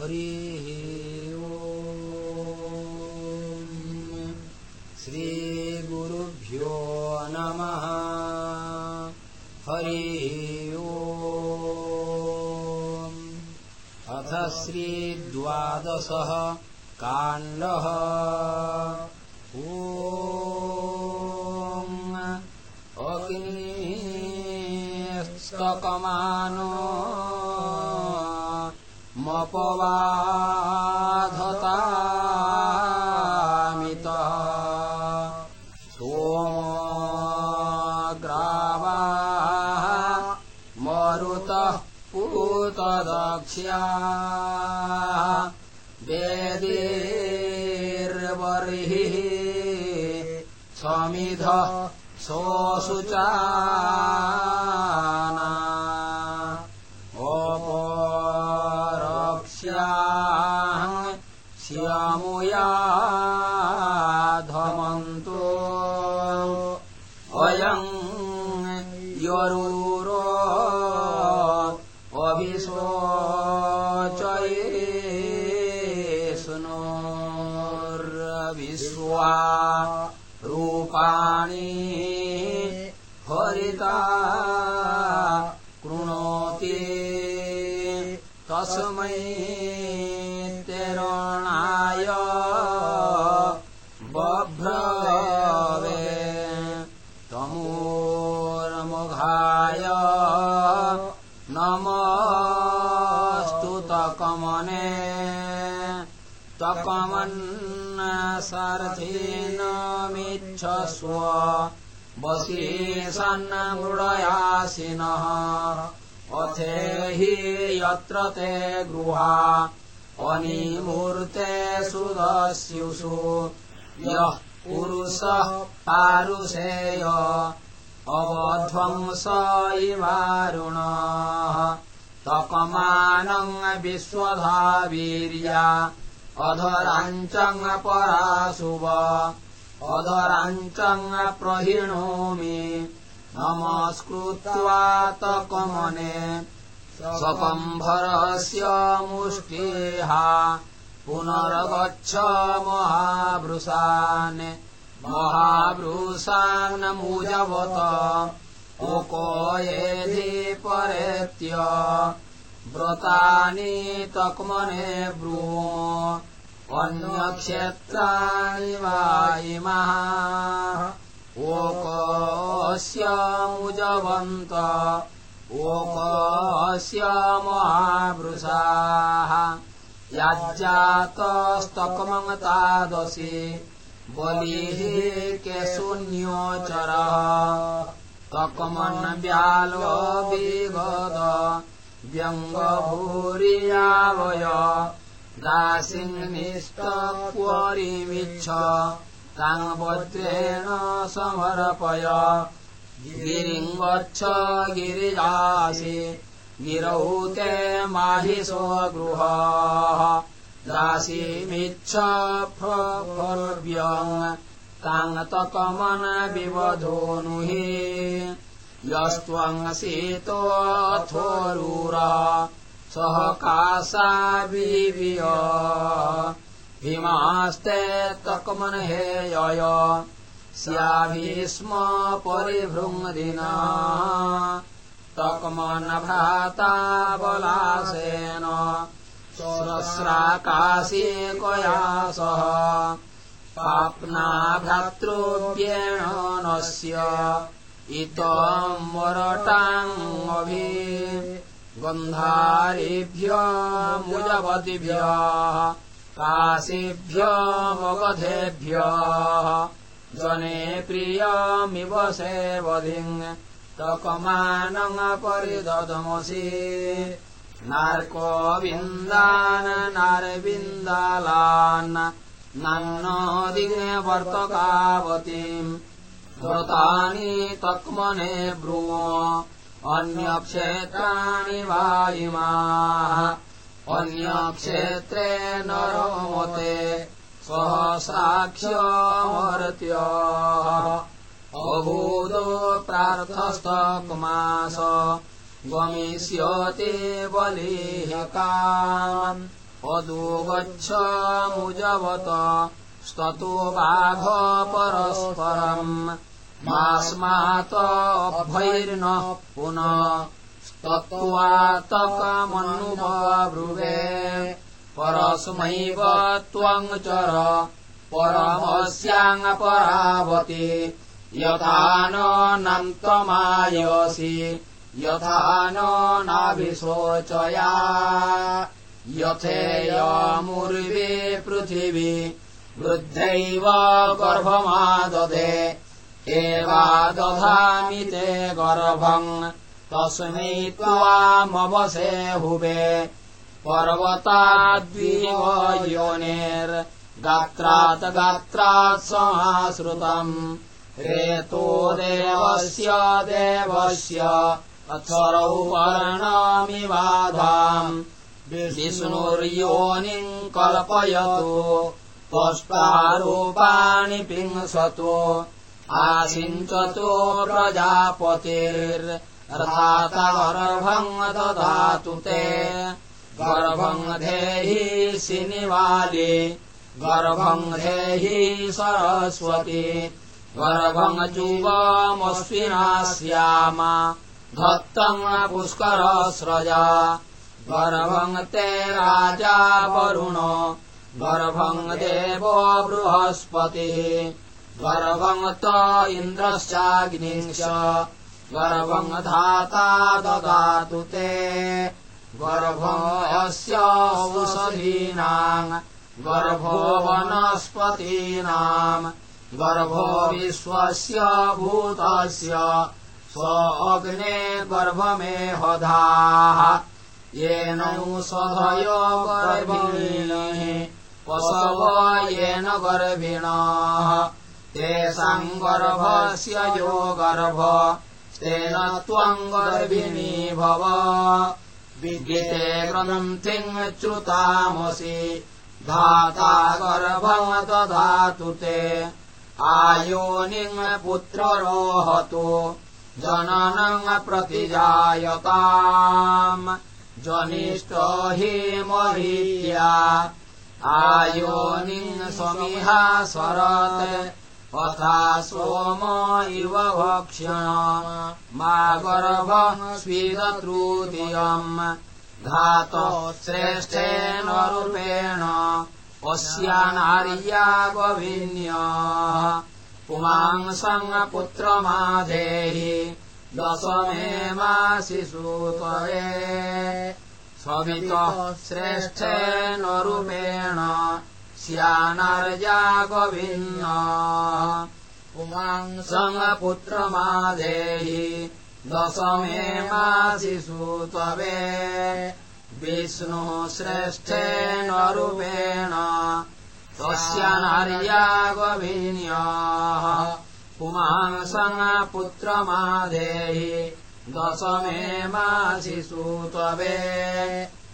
हरिः श्रीगुरुभ्यो नमः। हरिः अथ श्रीद्वादशः काण्डः। अग्निस्तकमानो मपवाधतामित सोमग्रावा मरुतः पूतदक्ष्या। वेदेर्बर्हिः समिधः सोऽशुचा श्यामुया धमन्तो। अयम् यरूरो सुनोर्विश्वा रूपाणि हरिता कृणोति। तस्मै तकमन्नसार्थेनमिच्छस्व वशीसन्मृडयासिनः अथे हि यत्र ते गृहा अनिमूर्ते सुदस्युषु यः पुरुषः पारुषेय अवध्वंस इवारुणः तकमानम् विश्वधावीर्या अधराञ्चम् पराशुव अधराञ्चम् प्रहिणोमि नमस्कृत्वा तकमने स्वकम्भरस्य मुष्टिः। पुनर्गच्छ महावृषान् महावृषान्मुजवत ओको येधि परेत्य व्रतानि तक्मने ब्रू वा इमः ओकस्य मुजवन्त ओकस्य महावृषाः याज्जातस्तकमङ्तादशि बलिः केशून्योचरः तकमन्व्यालो विगद व्यङ्गभूरियावय ताम् वज्रेण समर्पय। गिरिम् गच्छ गिरिजासि गिरौ ते माहिषो गृह विवधोनुहि यस्त्वम् शीतोऽथोरूरः सह कासा विविय भीमास्ते तकमन हेयय स्याभीष्म परिभृङ्दिना तकमन भ्राता बलासेन। सहस्राकाशे कया सह। पाप्ना भ्रातृव्येण नस्य इतम् मरटाङ्गभि गन्धारेभ्य मुजवतिभ्यः काशीभ्य मगधेभ्यः। जने प्रियमिव सेवधिम् तकमानम् परिदधमसि नार्कोविन्दान् नारविन्दालान् नन्नदिवर्तकावतीम् तक्मने ब्रूव अन्यक्षेत्राणि वा इमाः अन्यक्षेत्रे नरोमते सहसाक्ष्यमर्त्यः अभूदो प्रार्थस्तक्मास गमिष्यति बलिः काम् अदो गच्छमुजवत स्ततो बाघ परस्परम् मास्मातभैर्न पुनस्तत्त्वातकमनुब्रुवे परस्मैव त्वम् चर परमस्याङ्परावते यथा नन्तमायसि यथा नाभिशोचया। यथेयमुर्वे पृथिवी वृद्धैव गर्भमादधे एवा दधामि ते गर्भम् तस्मै त्वामवसे हुवे। पर्वताद्वीव योनेर्गात्रात् गात्रात् समाश्रुतम्। रेतो देवस्य देवस्य अथरौ वर्णामि बाधाम्। विष्णुर्योनिम् कल्पयतु त्वष्टारूपाणि पिंसतो आसिञ्चतो प्रजापतिर्धातगर्भम् ददातु ते। गर्भम् धेहि सिनिवाले गर्भम् धेहि सरस्वती गर्भम् जुवमस्विना स्याम धत्तम् पुष्करस्रजा। गर्भम् ते राजा वरुण गर्भम् देवो बृहस्पतिः। गर्भम् त इन्द्रश्चाग्निश गर्भम् धाता ददातु ते। गर्भस्य औषधीनाम् गर्भो वनस्पतीनाम् गर्भो विश्वस्य भूतस्य। स्व अग्ने गर्भमेहधाः। येन सधयो गर्भिणीः येन गर्भिणः। तेषाम् गर्भस्य यो गर्भ तेन त्वम् गर्भिणी भव। विद्यते ग्रन्थिञ्च्युतामसि धाता गर्भम् दधातु ते। आयोनिम् पुत्ररोहतु जननम् प्रतिजायताम्। जनिष्ठ हि मरीया आयोनिम् समिहा स्वरत् अथा सोम इव भक्ष्यण मा गर्भ स्वीदतृतीयम् धात श्रेष्ठेन रूपेण अस्या नार्या गविन्यः। पुमांसम् पुत्रमाधेहि दशमे मासि सूतये सवितः श्रेष्ठेन रूपेण स्यानार्या गविन्नः पुमांसम् पुत्रमाधेहि दशमे मासि सूतवे विष्णुः श्रेष्ठेन रूपेण तस्य नार्या गविन्यः पुत्रमाधेहि दशमे मासि सूतवे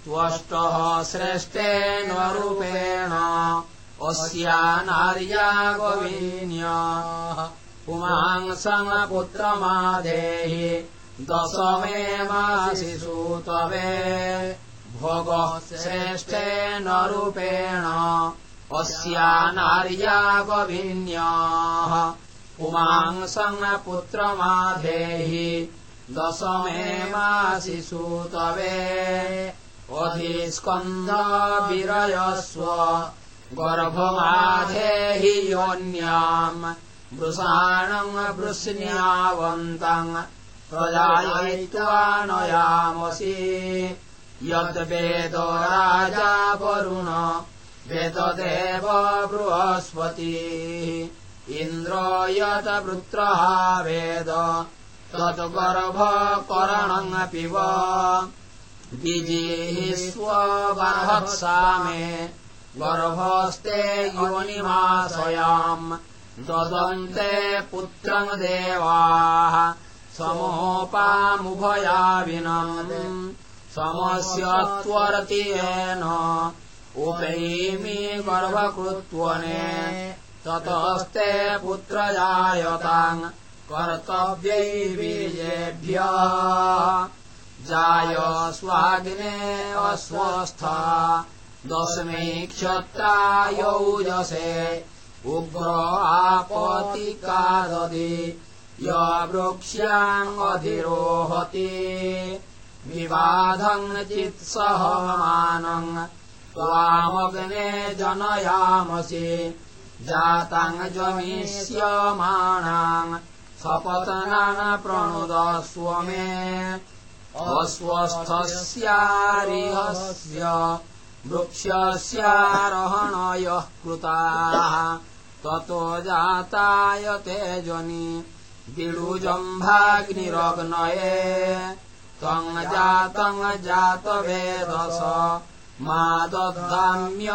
त्वष्टः श्रेष्ठेन रूपेण अस्या नार्या पुमांसम् पुत्रमाधेहि दशमे मासि सूतवे भोगः श्रेष्ठेन रूपेण अस्या नार्या गविन्यः। पुमांसम् पुत्रमाधेहि दशमे मासि सूतवे अधिस्कन्धविरयस्व गर्भमाधेहि योन्याम्। वृषाणम् वृष्ण्यावन्तम् प्रजायित्वा नयामसि यद्वेद राजा वरुण वेददेव बृहस्पतिः। इन्द्र यत् वृत्रः वेद तद्गर्भकरणम् पिब विजिः स्वगर्भत्सा मे गर्भस्ते योनिमाशयाम् ददन्ते पुत्रम् देवाः। समोपामुभयाविनम् समस्य त्वरतियेन उपैमि गर्भकृत्वने। ततस्ते पुत्रजायताम् कर्तव्यै बीजेभ्यः जाय स्वाग्ने अस्वस्था। दशमे क्षत्रायौजसे उग्र आपतिकाददि य वृक्ष्याङ्गधिरोहति विबाधम् चित्सहमानम् त्वामग्ने जनयामसि। जाताम् जमिष्यमाणाम् सपतनान् प्रणुदस्व मे अस्वस्थस्यारिहस्य वृक्षस्यारोहणयः कृताः। ततो जातायते जनि बिडुजम्भाग्निरग्नये त्वम् जातम् जातवेदस मा दद्धाम्यमर्त्यम्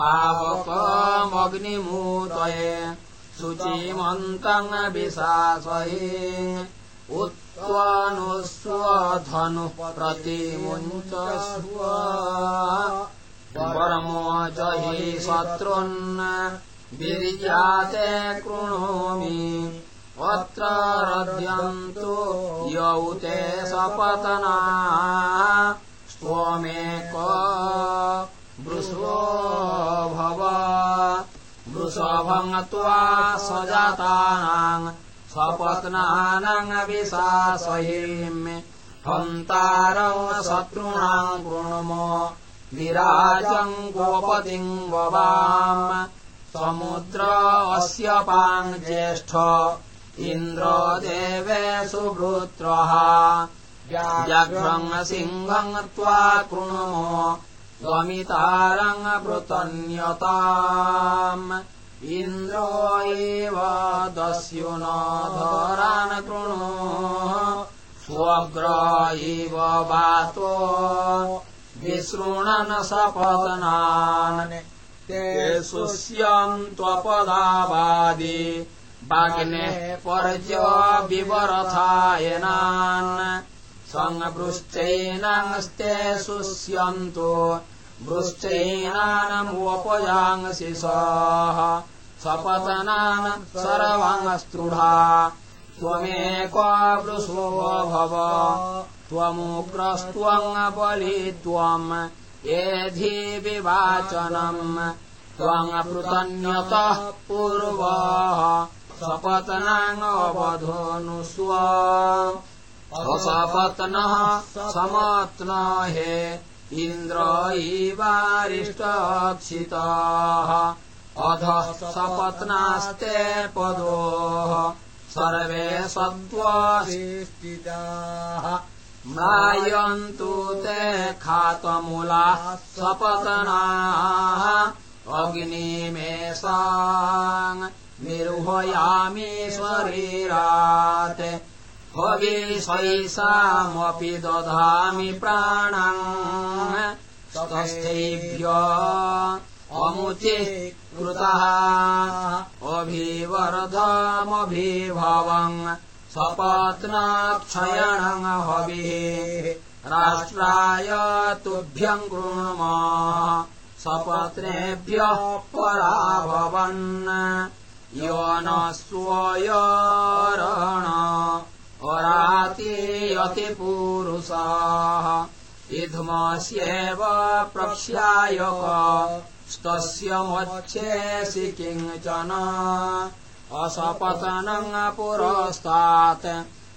पावकमग्निमूतये शुचिमन्तम् विशासहि उत्त्वानुस्वधनुः प्रतिमुञ्च स्व परमो हि शत्रुन् विर्याते कृणोमि। अत्र रद्यन्तु यौ ते सपतना। स्वमेक वृषो भव वृषभम् त्वा सजातानाम् स्वपत्नानाम् विशासयिम् हन्तारम् शत्रूणाम् कृणुम विराजम् गोपतिम् ववाम् समुद्र अस्य पाम् ज्येष्ठ इन्द्रो देवे सुभृत्रः व्याघ्रम् सिंहम् त्वा कृणुमो त्वमितारङ्पृतन्यताम् इन्द्रो एव दस्युनधरान् कृणु। स्वग्र इव वातो विसृणन् सपतनान्। ते सुष्यम् त्वपदावादि वाग्नेः पर्ज विवरथायनान्। सङ्वृश्चैनास्ते शुष्यन्तु वृश्चैनानमुपजांसि सः सपतनान् सर्वाङ्स्तृढा त्वमेक वृषो भव। त्वमुग्रस्त्वम् बलि त्वम् एधि विवाचनम्। त्वमपृतन्यतः पूर्वः। सपतनाङ्गवधनुष्व असपत्नः समत्नहे इन्द्र इवारिष्टक्षिताः अधः सपत्नास्ते पदोः। सर्वे सत्त्वाधिष्ठिताः मायन्तु ते खातमूलाः सपतनाः। अग्निमेषाम् निर्वयामि शरीरात् हविषैषामपि दधामि प्राणम्। तस्थेभ्य अमुचे कृतः अभिवर्धमभिभवम्। सपत्नाक्षयणम् हविः। राष्ट्राय तुभ्यम् कृण्म। सपत्नेभ्यः पराभवन्। यो न स्वयरण अरातीयतिपूरुषाः इध्मस्येव प्रक्ष्यायक स्तस्य मच्छेसि किञ्चन। असपतनम् पुरस्तात्।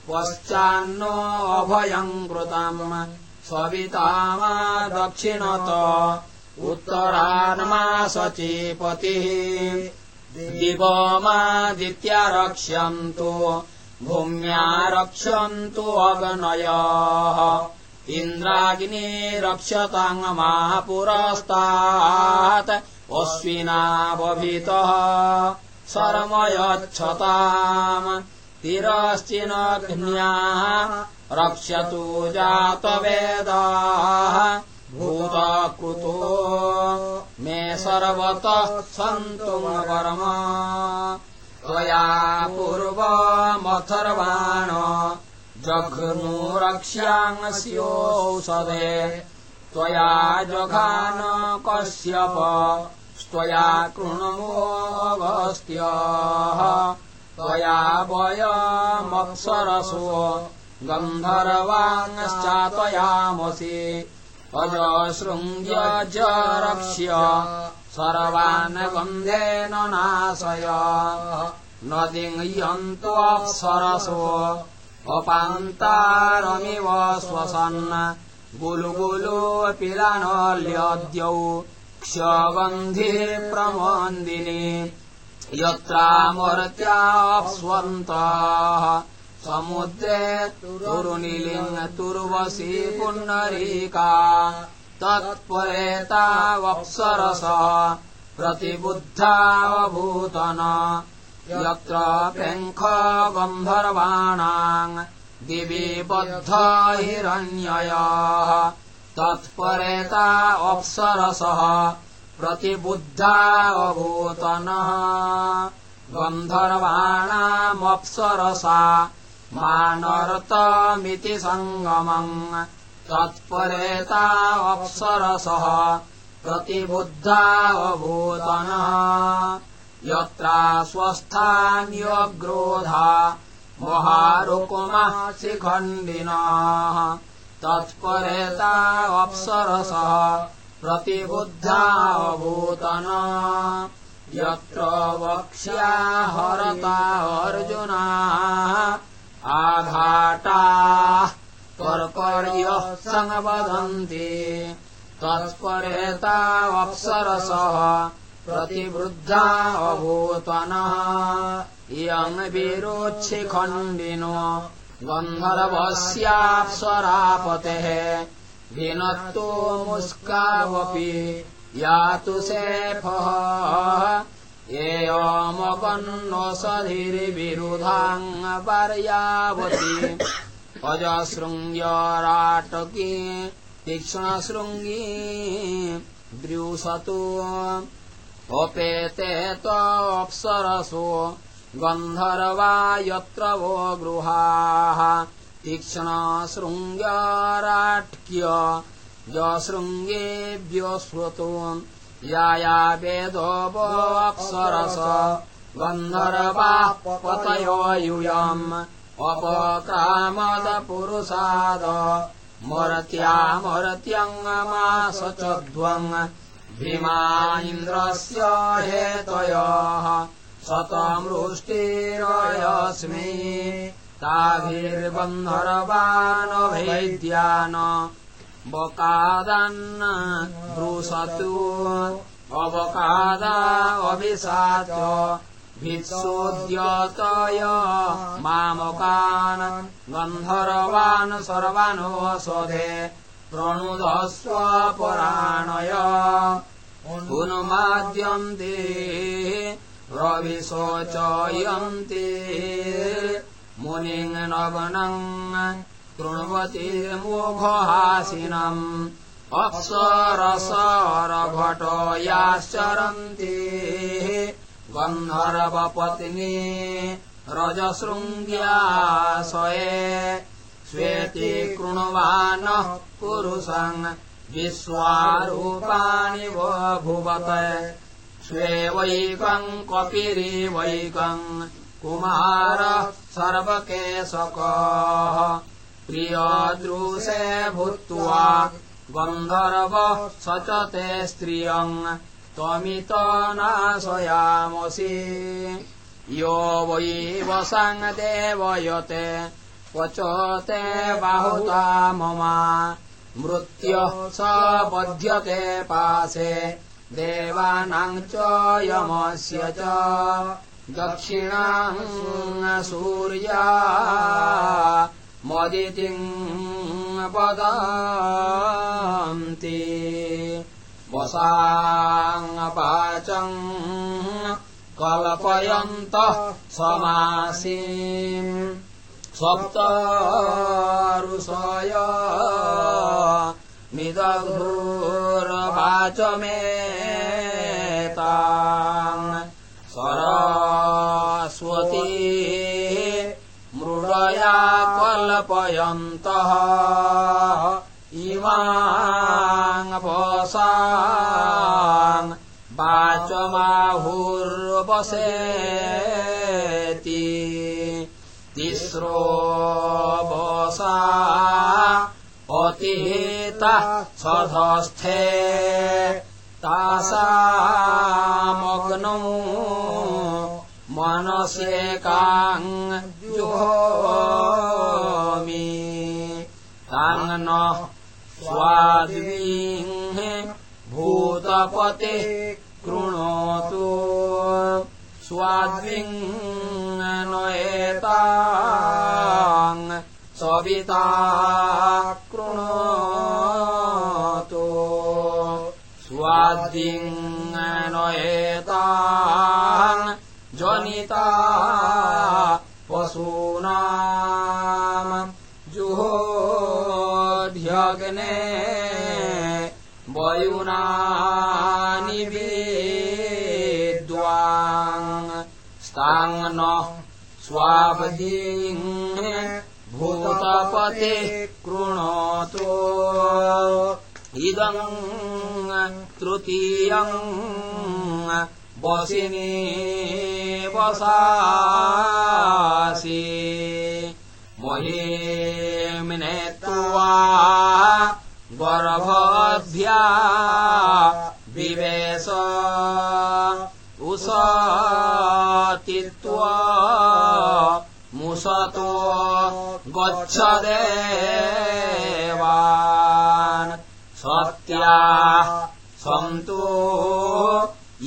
पश्चान्नो अभयम् कृतम् सवितामा दक्षिणत। उत्तरान्मा सचीपतिः। दिवमादित्या रक्ष्यन्तु भूम्या रक्षन्तु अगनयः। इन्द्राग्नि रक्षताङ्मापुरस्तात् अश्विना बभितः शर्मयच्छताम् तिरश्चिनघ्न्याः रक्षतु जातवेदाः। भूतकृतो। मे सर्वतः सन्तु वर्म त्वया पूर्वमथर्वाण जघ्नु रक्ष्याङ्स्योषधे त्वया जघान कश्यप त्वया कृणमोऽगस्त्यः त्वया वयमप्सरसो गन्धर्वाङ्श्चातयामसि अजशृङ्ग्यजरक्ष्य सर्वान् गन्धेन नाशय नदिङ्यन्त्वप्सरसो अपान्तारमिव श्वसन्। गुलुगुलोऽपिलनल्यद्यौ क्षगन्धि प्रमन्दिनि। यत्रामर्त्याप्स्वन्तः समुद्रे तुरुनिलिङ् तुर्वशी पुण्डरीका तत्परेतावप्सरस प्रतिबुद्धावभूतन। यत्र पेङ्ख गन्धर्वाणाम् दिवि बद्ध हिरण्ययः तत्परेता अप्सरसः प्रतिबुद्धावभूतनः। गन्धर्वाणामप्सरसा मानर्तमिति सङ्गमम् तत्परेता अप्सरसः प्रतिबुद्धावभूतनः यत्रा स्वस्थान्यग्रोधा महारुकुमः शिखण्डिनः तत्परेता अप्सरसः प्रतिबुद्धावभूतन यत्र वक्ष्या हरता अर्जुना आघाटाः कर्कर्यः संवदन्ति। तत्परेतावप्सरसः प्रतिवृद्धा अभूतनः इयम् विरोच्छिखण्डिनो गन्धर्वस्याप्सरापतेः। भिनत्तो मुस्कावपि यातु सेफः। एयमगन्नोषधिर्विरुधाङ्गपर्यावति अजशृङ्ग्यराटकी तीक्ष्णशृङ्गी द्र्यूषतु अपेते त्वप्सरसो गन्धर्वा यत्र वो गृहाः। तीक्ष्णशृङ्गाराट्क्य जशृङ्गेभ्यश्रुतो या वेदो वोऽप्सरस गन्धर्वाः पतयो यूयम् अपक्रामदपुरुषाद मरत्यामरत्यङ्गमास चध्वम् भीमा इन्द्रस्य हेतयः। शतमृष्टिरयस्मि ताभिर्बन्धरवानभैद्यान। बकादान्न ब्रूषतु अवकादा अभिषाच भित्सोद्यतय मामकान् गन्धर्वान् सर्वान् वसधे प्रणुदस्व पराणय पुनमाद्यन्ते रविशोचयन्ते। मुनिम् नग्नम् कृण्वति मोघहासिनम् अप्सरसरघटो गन्धर्वपत्नी रजशृङ्ग्याशये श्वेति कृण्वानः पुरुषम् विश्वारूपाणि बभुवत। स्वेवैकम् कपिरिवैकम् कुमारः सर्वकेशकः। प्रियदृशे भूत्वा गन्धर्वः स च ते स्त्रियम् त्वमित नाशयामसि यो वै वसङ्गदेवयते क्वच ते बाहुता ममा। मृत्युः स बध्यते पाशे देवानाम् च यमस्य च। दक्षिणाम् सूर्या मदितिम् वदन्ति वसाङ्गपाचम् कल्पयन्तः समासीम् सप्त ऋषय निदघोरवाचमेताम् सरस्वती मृडया कल्पयन्तः इमाङ्पसाम् वाचमाहुर्वसेति तिस्रो वसा पतिता सधस्थे। तासामग्नौ जुहोमि। ताङ् न स्वाद्वीः भूतपते कृणोतु। एताङ् सविता कृणोतु। एताङ् जनिता पशूनाम् जुहोध्यग्ने वयुनानि न स्वावधिम् भूतपते कृणोतु। इदम् तृतीयम् वसिनी वसासि। महीमिनेत्वा गर्भभ्या विवेश उशतित्वा मुसतो गच्छदेवान् सत्या सन्तु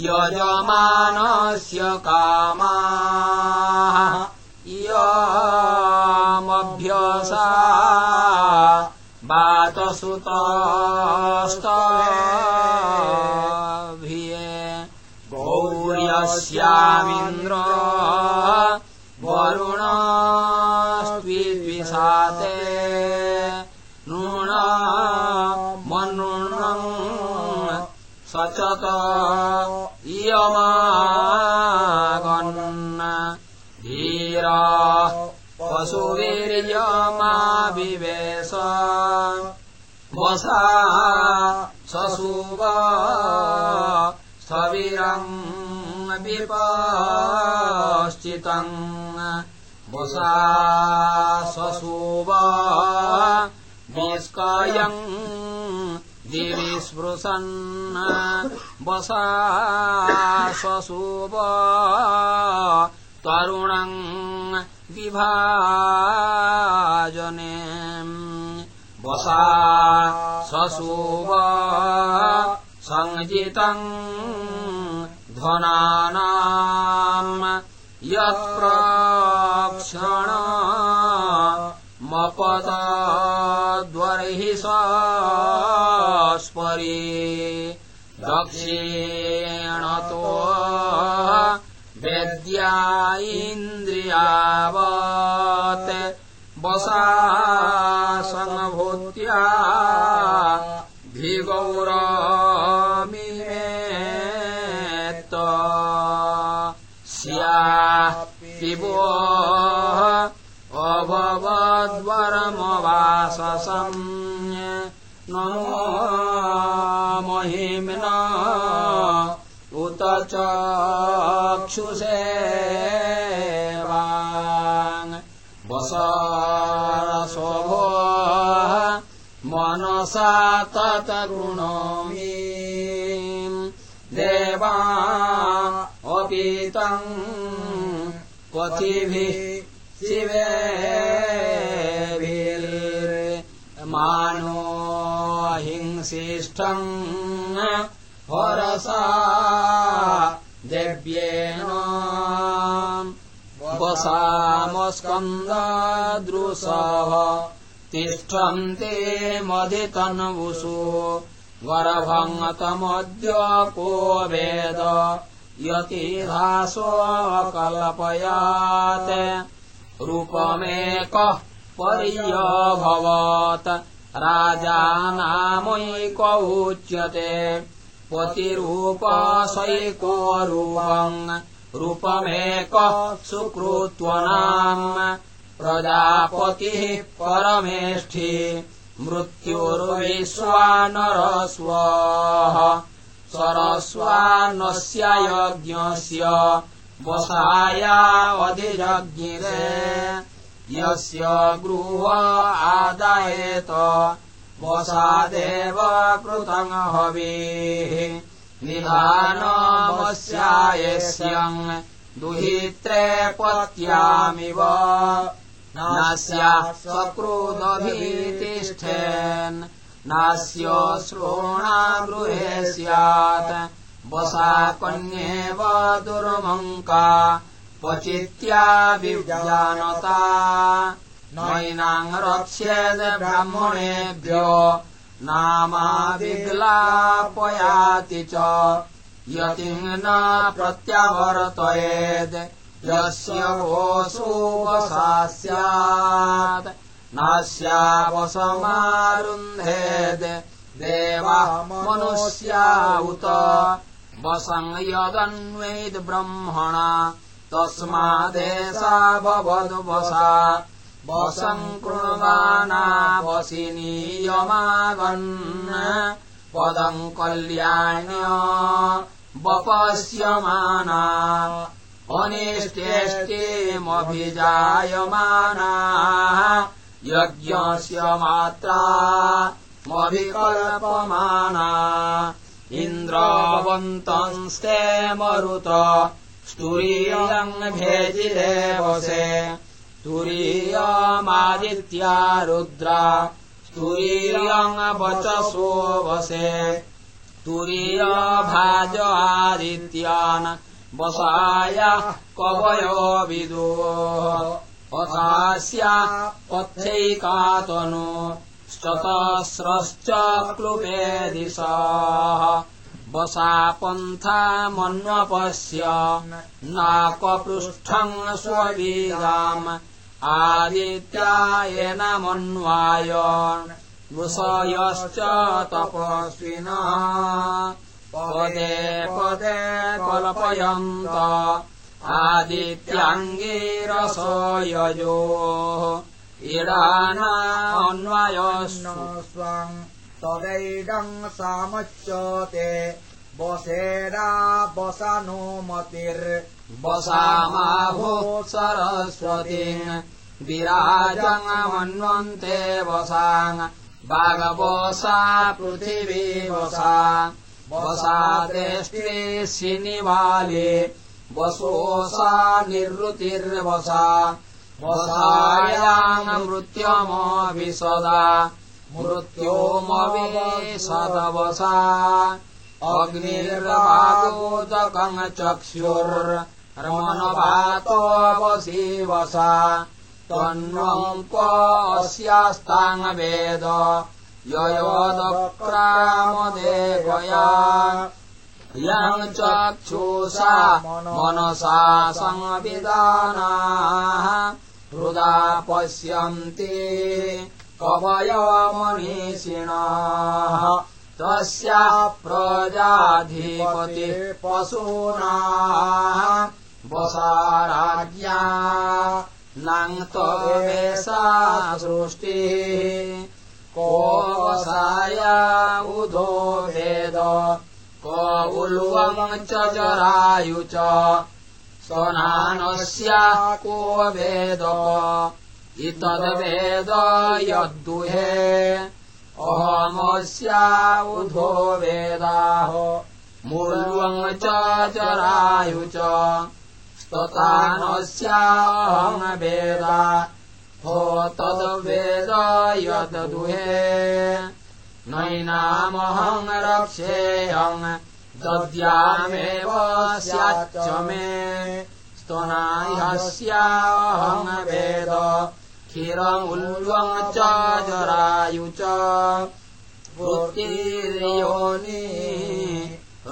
यजमानस्य कामाः इयमभ्यसा वातसुतस्तभिये गौर्यस्यामिन्द्र वरुणस्त्विद्विषाते नूण मनृणम् सचत इयमागन् धीरा पशुवीर्यमाविवेश। वसा ससुव स्थविरम् विपश्चितम् वसा निष्कायम् दिवि स्पृशन् वसा ससुव तरुणम् विभाजने वसा ससुव सञ्जितम् ध्वनानाम् यत्प्रक्षण मपदद्वर्हि स्परि दक्षिणतो वेद्या इन्द्रियावत् वसा सङ्भूत्या पिबो अभवद्वरमवाससम् नमो महिम्ना उत चक्षुषे वसरशोभो मनसा तत गृणोमि। देवा अपीतम् क्वचिभिः शिवेभिर्मानो हिंसिष्ठम् हरसा देव्येन वसामस्कन्ददृशः तिष्ठन्ते मदितन्वुषु गर्भङ्गतमद्य को वेद यतिहासोऽकल्पयात् रूपमेकः पर्यभवत्। राजानामैक उच्यते। पतिरूपसैको रूपम् रूपमेकः सुकृत्वनाम्। प्रजापतिः परमेष्ठि। मृत्युर्विश्वानरस्वः सरस्वानस्य यज्ञस्य वसायावधिजज्ञिरे यस्य गृह आदायेत वसादेव कृतम् हवेः। निधानमस्यायस्यम् दुहित्रे पत्यामिव। नास्या स्वक्रोदभीतिष्ठेन् नास्य श्रोणा गृहे स्यात्। वसा कन्येव दुर्मङ्का क्वचित्या विजानता नैनाम् रक्ष्येद ब्राह्मणेभ्यो नामाविग्लापयाति च। यतिम् न प्रत्यावर्तयेद् यस्य स्यात् नास्यावसमारुन्धेद् देवा मनुष्या उत वसं यदन्वेद् ब्रह्मणा तस्मादेशा भवद्वसा वसम् कृणवानावसिनीयमागन् पदम् कल्याण्य वपस्यमाना अनिष्टेष्टिमभिजायमाना यज्ञस्य मात्रा मभिकल्पमाना इन्द्रवन्तंस्ते मरुत स्तुरीयम् भेजिरेवसे तुरीयमादित्या रुद्रा स्तुरीयम् वचसो वसे। तुरीयभाज आदित्यान् वसाय कवयो विदो वसास्या पथ्यैकातनु चतस्रश्च क्लुपे दिशाः। वसा पन्थामन्वपश्य नाकपृष्ठम् स्ववीगाम् आदित्यायन मन्वाय वृषयश्च तपस्विनः। पदे पदे कल्पयन्त आदित्याङ्गीरस यजोः इडानान्वयस्नु स्वम् तदैडम् सामुच्यते वसेरा वसामाभो सरस्वतीम् विराजमन्वन्ते वसाङ् बागवसा पृथिवी वसा। वसा देष्टिनिवाले वसोऽसा निर्वृतिर्वसा वसायाम् मृत्युमविसदा मृत्योमविसदवसा अग्निर्वागोदकम् चक्षुर्मनवातोऽवसि वसा क्वस्यास्ताङ्वेद ययोदक्रामदेवया यम् चक्षुषा मनसा संविदानाः हृदा पश्यन्ति कवयमनीषिणाः तस्या प्रजाधिपति पशूना। वसा राज्ञा नाङ्क्तवेशा सृष्टिः। को वसाया उधो वेद उल्वम् च। जरायु च स्वनानस्या को वेद इतद्वेद यद्दुहे। अहमस्या उधो वेदाः मूल्वम् च। जरायु च स्ततानस्याहम् वेदा हो तद्वेद यद्दुहे नैनामहम् रक्षेऽहम् दद्यामेव स्याच्च मे स्तनाह्यस्याहम् वेद क्षीरमुल्वम् च जरायु च वृत्तिर्योनि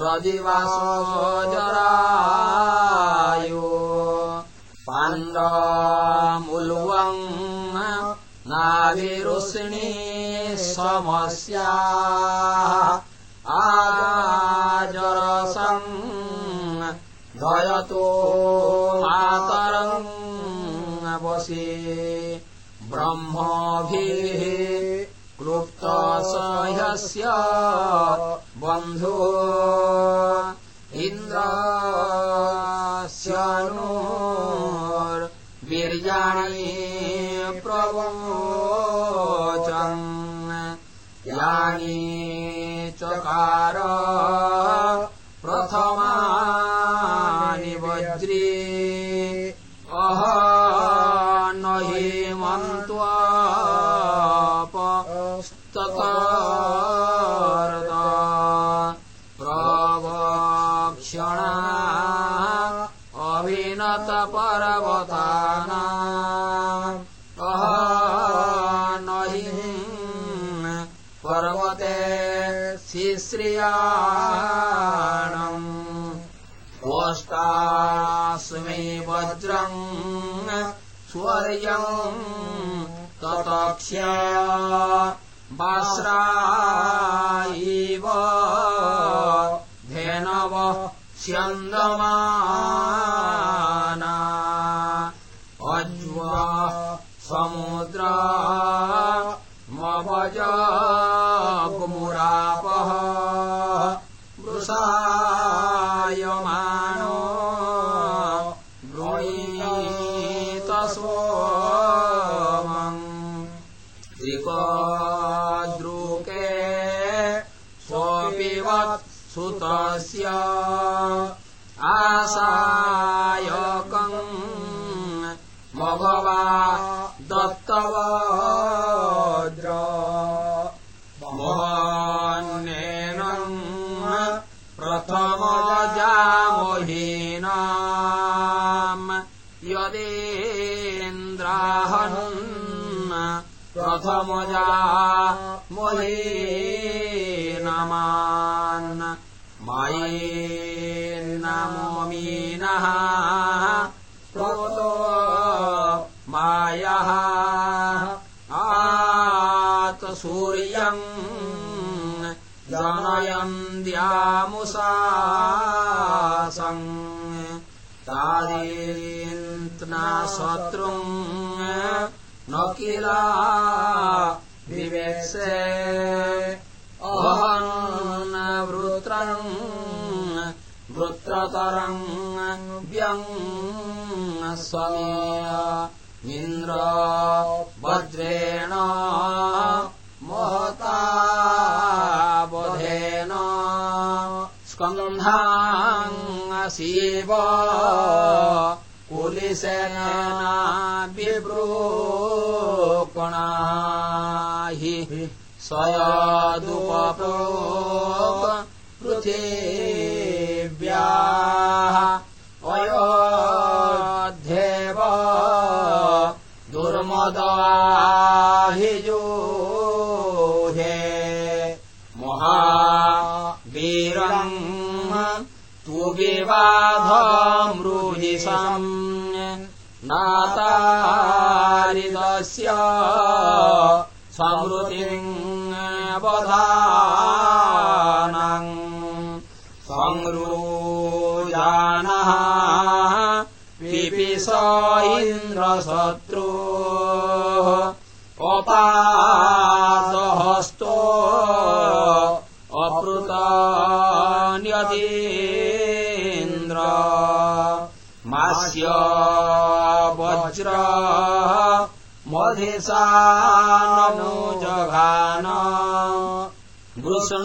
रदिवासो जरायु पाण्डमुल्वम् नाभिरुष्णी समस्या। आजरसम् धयतो मातरम् वसि ब्रह्मभिः क्लुप्तसह्यस्य बन्धो प्रवोचन्। चकार प्रथमानि वज्री। अह न हेमन्त्वापस्तकारदा प्रवक्षणा अभिनतपर्वताना वज्रम् स्वर्यम् ततक्ष्य वास्रा इव धेनवः स्यन्दमाना अज्वा समुद्रा मवज कुमुरापः प्रथमजा मोहीनमान् मयेन्नमोमीनः प्रोतो मायः। आत सूर्यम् जनयन्द्यामुसासम् तादीन्त्ना शत्रुम् न किला विवेक्षे अहन् वृत्रम् वृत्रतरम् व्यङ् स्वमेय इन्द्र वज्रेण महता बोधेन स्कन्धाङ्गशिव विब्रूपणा हि स्वयदुपप्रोक पृथिव्याः समृतिम् वधानम् संरूजानः पिपिस इन्द्रशत्रो मधिसानो जघान। वृष्ण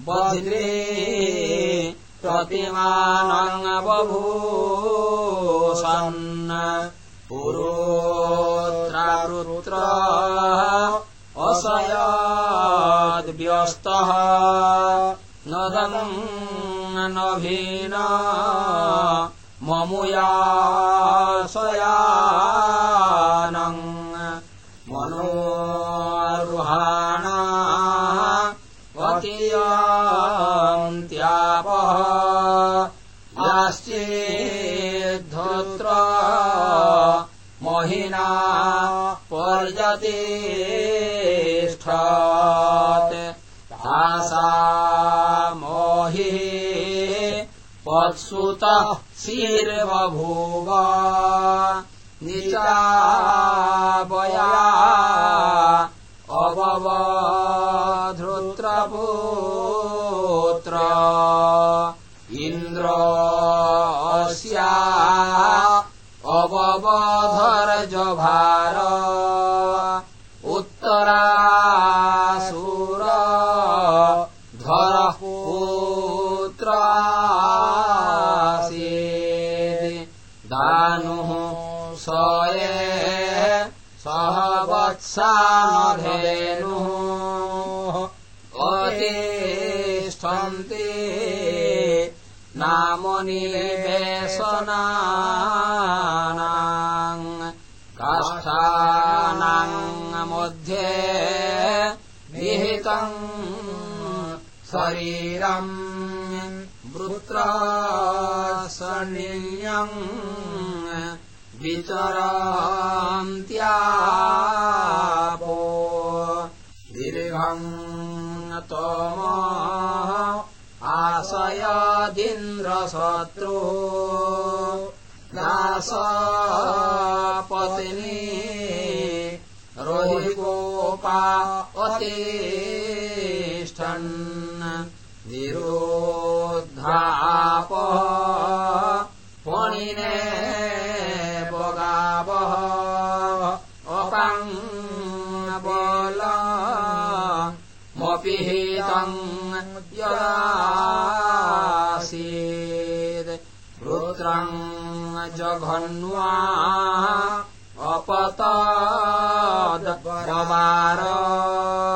बध्रे प्रतिमानङ्गबभूषन्। पुरोत्रारुत्र असयाद्व्यस्तः। नदम् नभीन ममुयासयानम् शरीरम् वृत्रासनियम् विचरान्त्यापो। दीर्घम् तम आशयादिन्द्रशत्रु। नाशपत्नी रोहिकोपा अतिष्ठन् निरोद्धाप पणिने बगावः अपाङ् बल। मपिहितम् यदासीत् रुद्रम् जघन्वा। अपतद्वार अश्व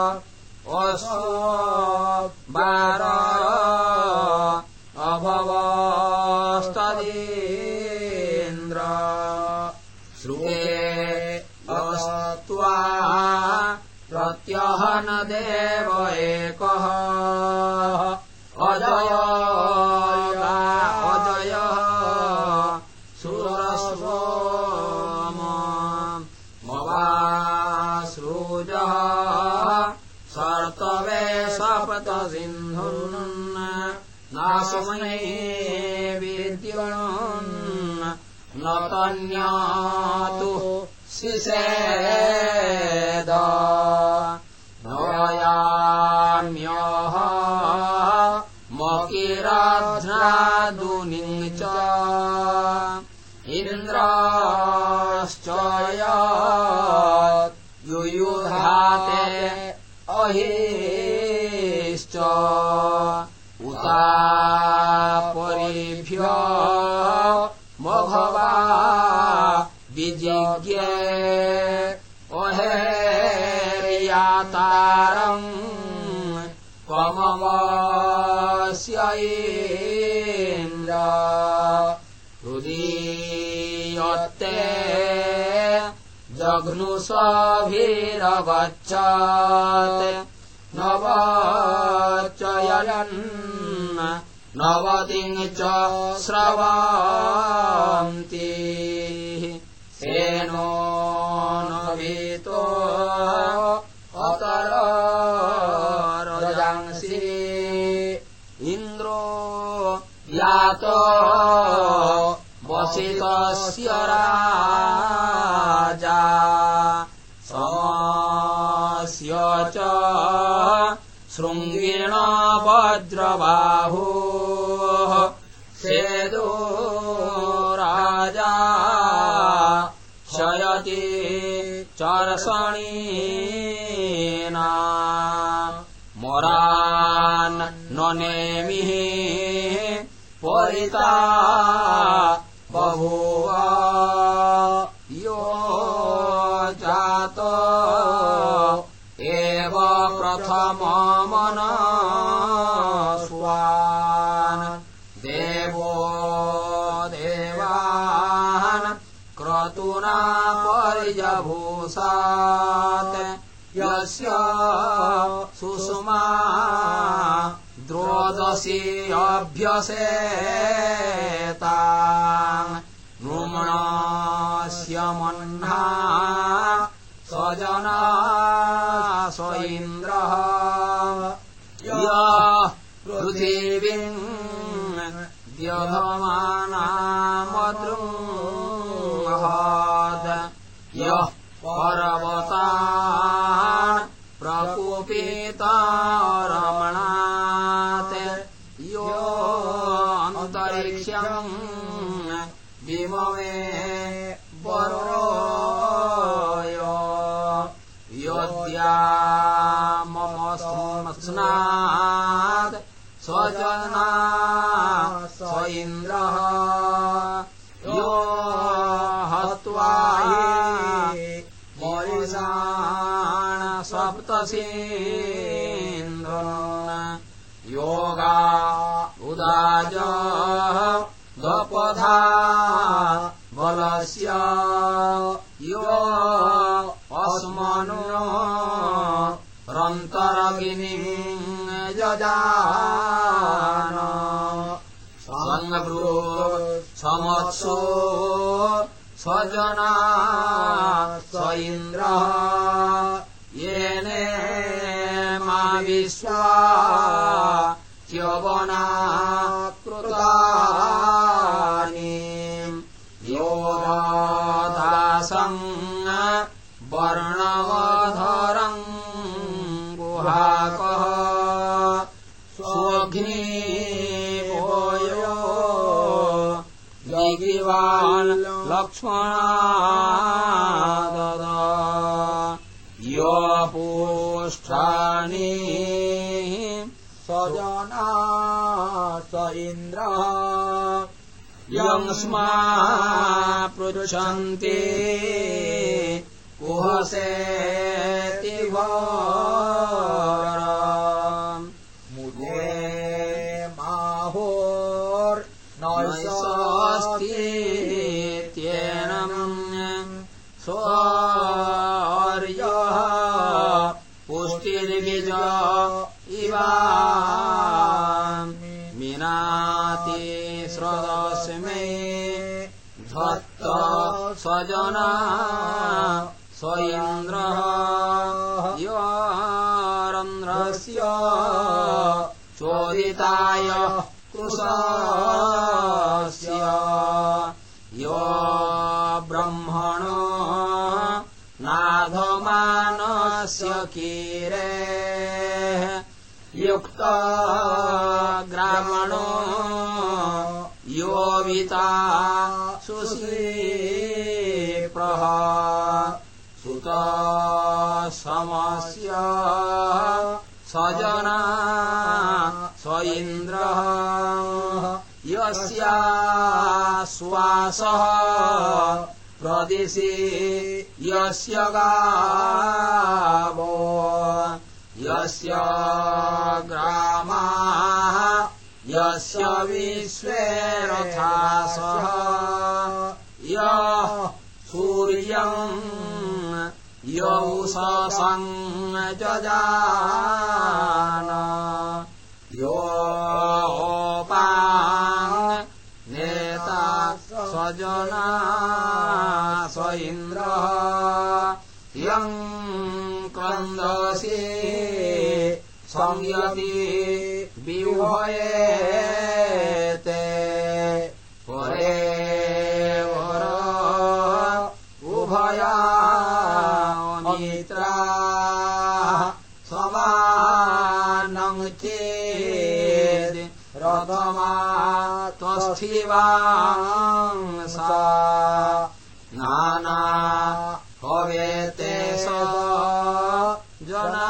न तन्यातु जघ्नुषभिरगच्छत् नवचयन् नवतिम् च स्रवन्ति सेनो न भीतो अतरजांसि। इन्द्रो यातो वसितस्य राजा। समस्य च शृङ्गेण वज्रबाहुः सेदो राजा। शयति चर्षणीना मरान् नेमिः। परिता बभूव यो जातो एव प्रथममन स्वान् देवो देवान् क्रतुना परिजभूषात् यस्य सुषुमा द्रोदशी अभ्यसेता। नृम्णस्य मह्ना स्वजना स इन्द्रः य पृथिवीम् द्यधमानामदृङ्हद यः पर्वतान् प्रकुपितारमणात् स्वजना स इन्द्रः यो हत्वा मरिषाण सन्दसीन्द्रन् योगा उदाज गपधा बलस्य यो अस्मनु रन्तरगिनिम् जजान सङ्गभ्रो समत्सो स्वजना स इन्द्रः येने मा विश्वा च्यवना लक्ष्मणा योपोष्ठानि स्वजना स इन्द्रः। पृच्छन्ति कुहसेति घोरा मुदे माहोर्नैषस्ति स्वजना स्व इन्द्रः योरन्ध्रस्य चोदिताय कृशस्य यो ब्रह्मणो नाधमानस्य कीरे युक्त ग्रामणो यो विता सुश्रीप्रः सुत समस्य स्वजना स्व इन्द्रः यस्या श्वासः प्रदिशि यस्य गावो यस्य ग्रामाः यस्य विश्वे रथासः यः सूर्यम् यौषसम् जजान। योपान् नेता स्वजना स्व इन्द्रः यम् क्रन्दसि संयति विह्वयेते रथमा त्वस्थिवांसा नाना भवेते स जना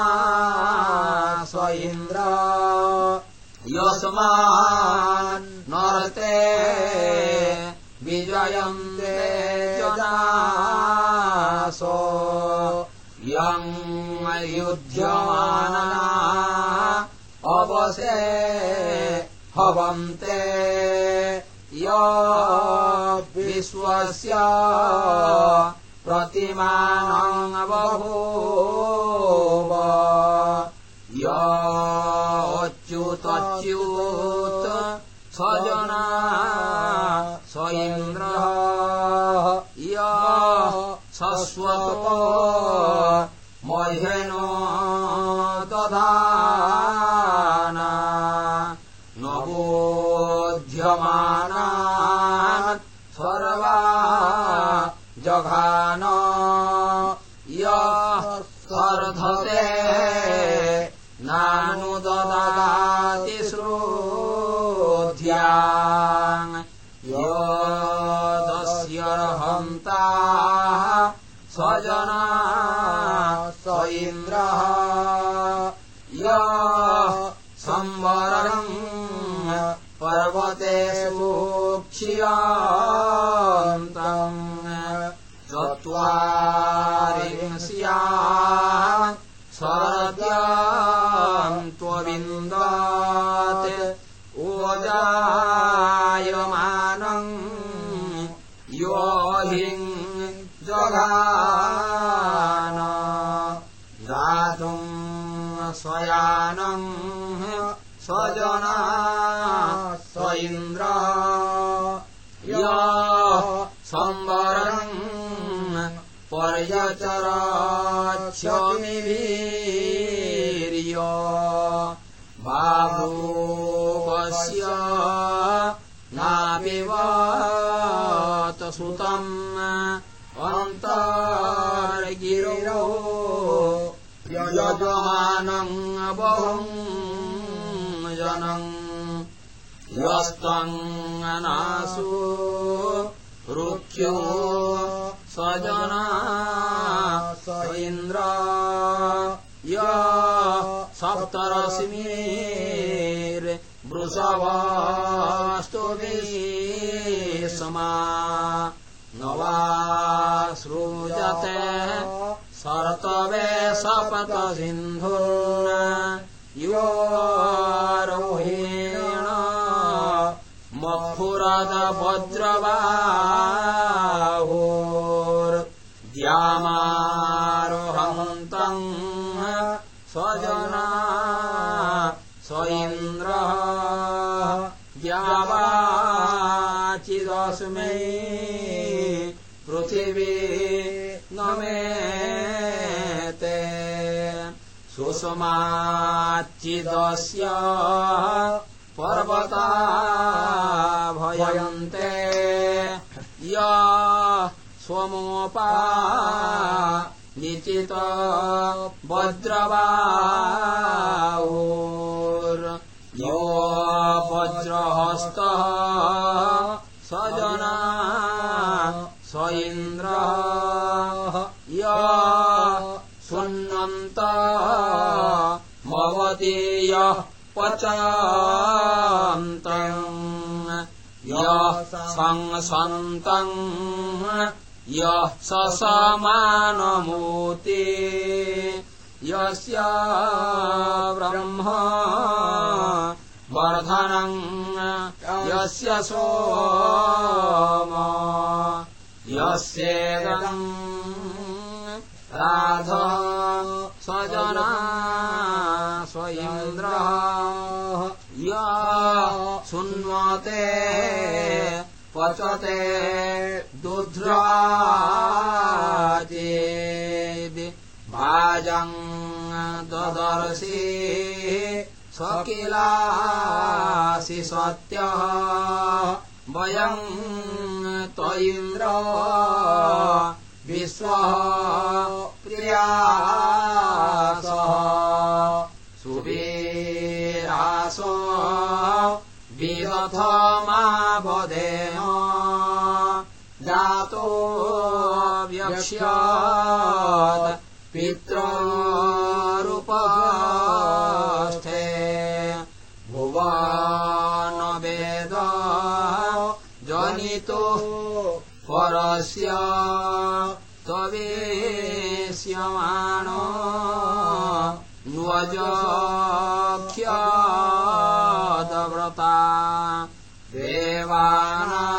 स्व इन्द्र यस्मान् नरते विजयन्ते जनासो यम् युध्यमाना अवसे हवन्ते य विश्वस्य प्रतिमानम् बभूव योच्युतच्युत स्वजना स्व इन्द्रः य मह्यनो दधाना न बोध्यमानान् सर्वा जघान यः स्पर्धते नानुददाति श्रोध्या योदस्यर्हन्ता स्वजना स इन्द्रः यः संवरणम् पर्वते सूक्ष्यान्तम् चत्वारिंस्या त्वविन्दात् स्वयानम् स्वजना स्व इन्द्र य संवरम् पर्यचराच्छमिवीर्य बाभूवस्य नापिवत सुतम् अन्तर्गिरो यजमानम् बहुम् जनम् रुक्यो स्वजना स इन्द्र य सप्तरश्मीर्वृषवास्तुभि समा न वा सृजते सर्तवे सपतसिन्धु योरोहेण मफुरद वज्रबाहोर्द्यामारोहन्तम् सुषमाच्चिदस्य पर्वता भयन्ते। य स्वमोपा निचित वज्रबाहोर्यो वज्रहस्तः स जना स्व य सुन्वन्त भवति यः पचान्तम् यः संसन्तम् यः स समानमूर्ति यस्य ब्रह्म वर्धनम् यस्य सोम यस्येदम् राध स्वजना स्व इन्द्रः य पचते दुध्राचेद् भाजम् ददर्शि स्वकिलासि सत्यः वयम् त्वयिन्द्र विश्वः प्रियासः सुवीरासो विरथमावदेन जातो व्यक्ष्यात् परस्य त्ववेश्यमाण न्वजख्यादव्रता देवानाम्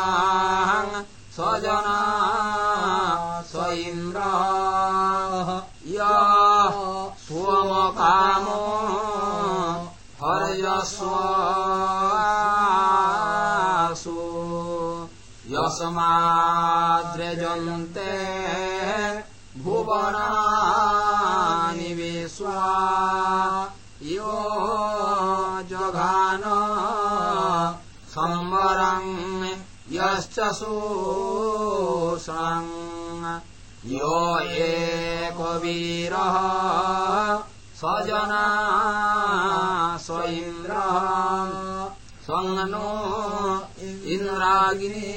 स्वजना स्व इन्द्रः य स्वमकामो हर्यस्वासु यस्माद्रजन्ते भुवनानि विश्वा यो जघान संवरम् यश्च शोषम् यो एकवीरः स्वजना स्व इन्द्रः। स्वङ्नो इन्द्रागिनी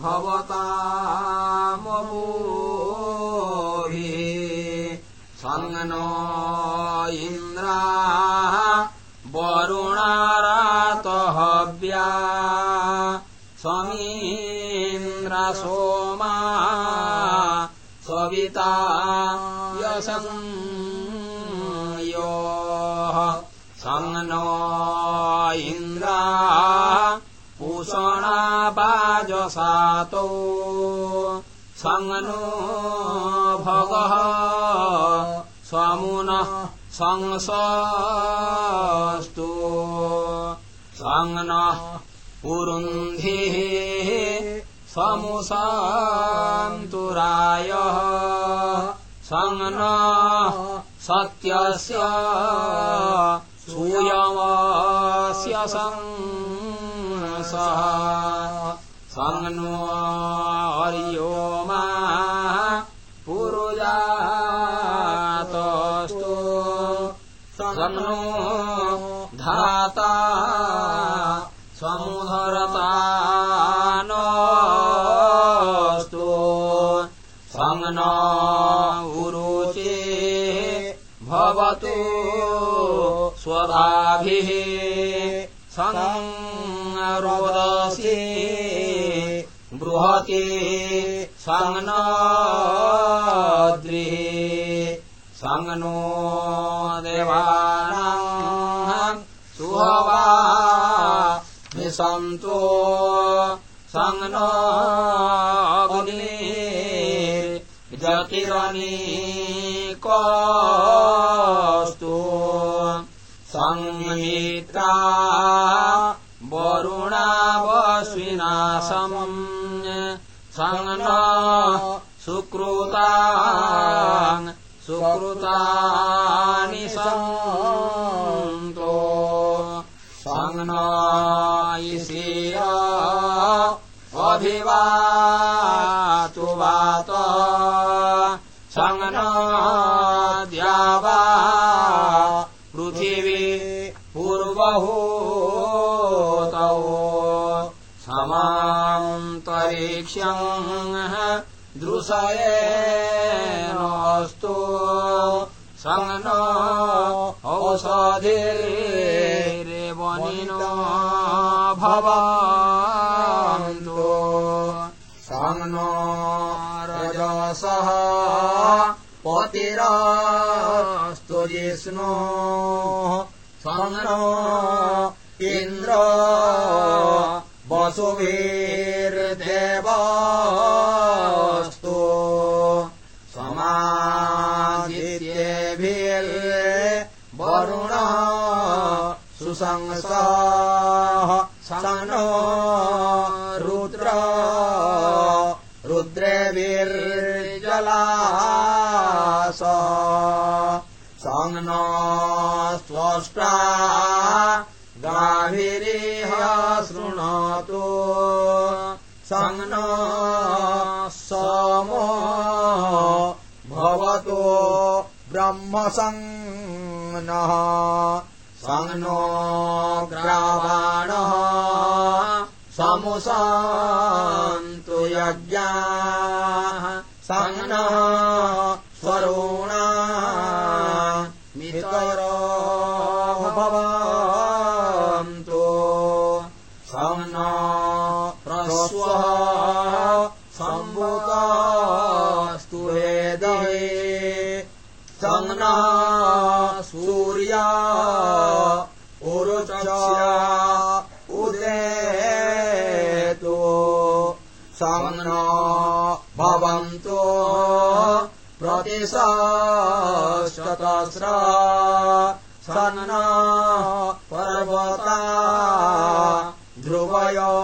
भवतामभूभिः स्वङ्नो इन्द्रा वरुणारातहव्या स्वमीन्द्र सोमा सविता यसम् सङ्नो इन्द्रा पूषणापाजसातो सङ्नो भगः स्वमुनः संसस्तु। सङ्नः पुरुन्धिः समुसान्तुरायः। सङ्न सत्यस्य सूयमस्य संसः सङ्नो अर्यो मा पुरुजातस्तु सङ्नो धाता समुधरतानस्तु सङ्न उरुचे भवतु स्वधाभिः सङ्रोदसि बृहति सङ्नद्रि सङ्नो देवानाम् सुहवा निसन्तो सङ्नग्नि जतिरनीकस्तु सङ्मित्रा वरुणावश्विनाशम् सङ्न सुकृता सुकृतानि सन्तो सङ्नयिषेय अभिवातु वात सङ्न समान्तरिक्ष्यम् दृशयेनस्तु सङ्न औषधिरेवनिनो भवन्तु। सङ्नो रजसः पतिरस्तु जिष्णो। सङ्नो इन्द्र वसुभिर्देवस्तु सुसंसः। सङ्नो रुद्र। रुद्रेभिर्जलास सङ्नो स्वष्टा गाभिरिह शृणोतु सङ्नो सोमो भवतो ब्रह्मसङ्नः सङ्नो ग्रावाणः। समुसन्तु यज्ञाः। सङ्नः स्वरूणा सूर्या उरुचया उदेतु सङ्नो भवन्तो प्रतिशतस्र सन्न पर्वता ध्रुवयो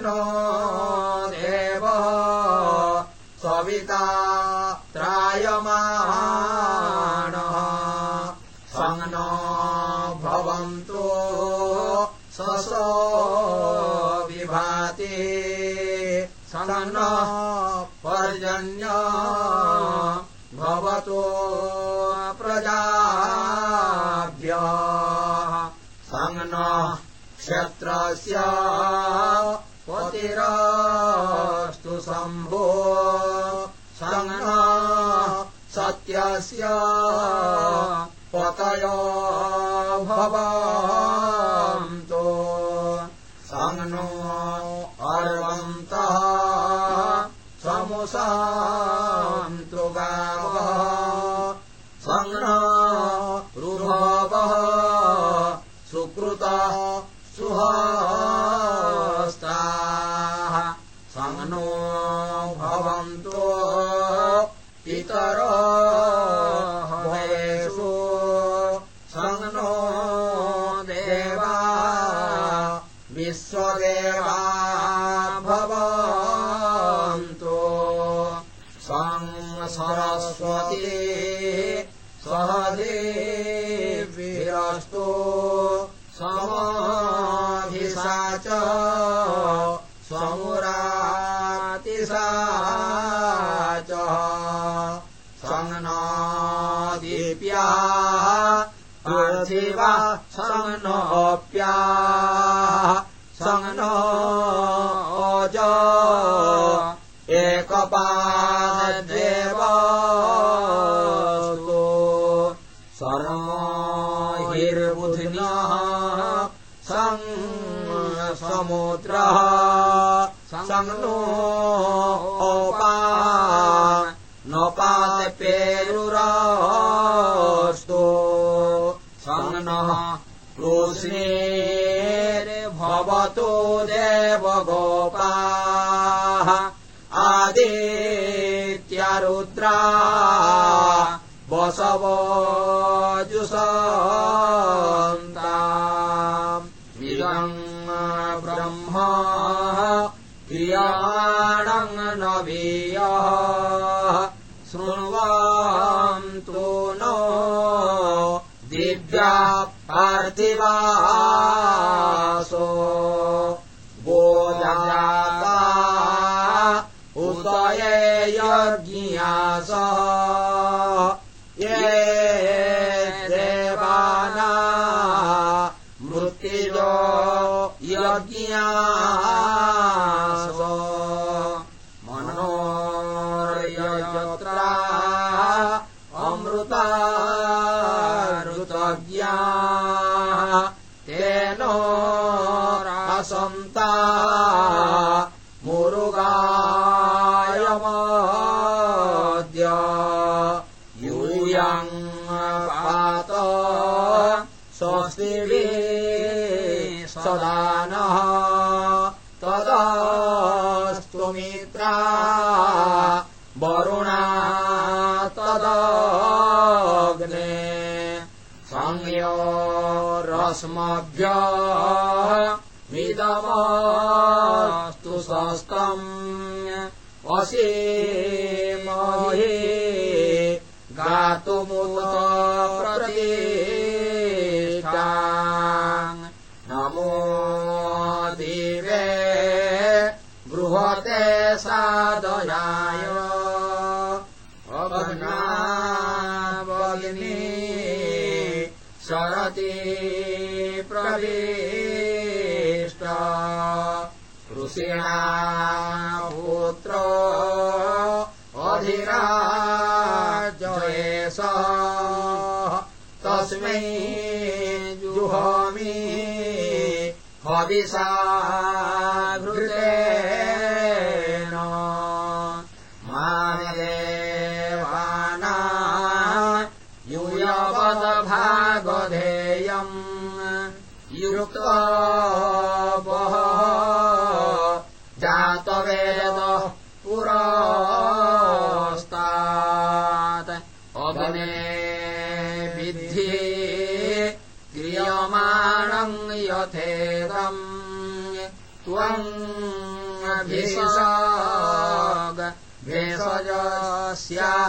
नो देव स्वविता त्रायमाण। सञ्ना भवन्तो ससो विभाति। विभाते सनः पर्जन्य भवतो प्रजा सङ्गणः क्षत्रस्य स्तु शम्भो। सङ्गा सत्यस्य पतयो भवा। Ta मे दमास्तु शास्कम् वशी पुत्रो अधिराजयेस तस्मै जुहोमि। हविषा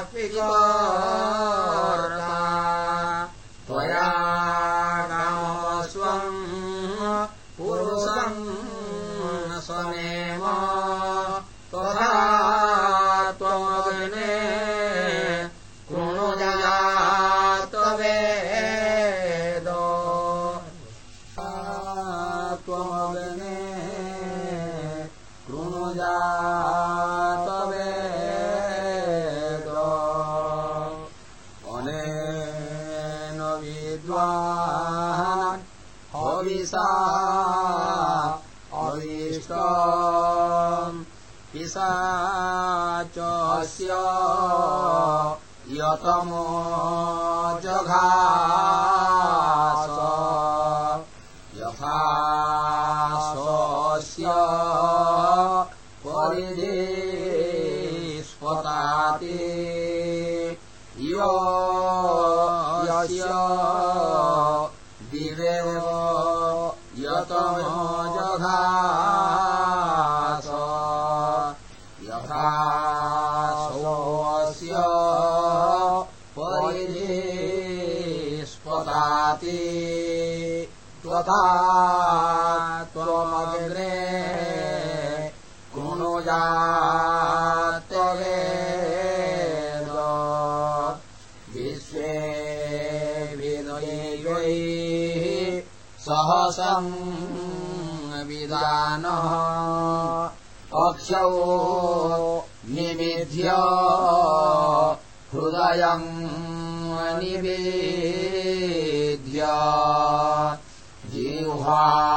Africa. हविषा अविष्ट पिशाचस्य यतमो जघास यथा स्वस्य परिदेष्पताति यो यस्य यतमो जघास यथा स्वस्य परिदेष्पताति त्वथा त्वमग्रे कृणुजात्यवेद विश्वे विदयैः सहसम् विदानः अक्षौ निविध्य हृदयम् निवेद्य। जिह्वाङ्नित्रोन्धि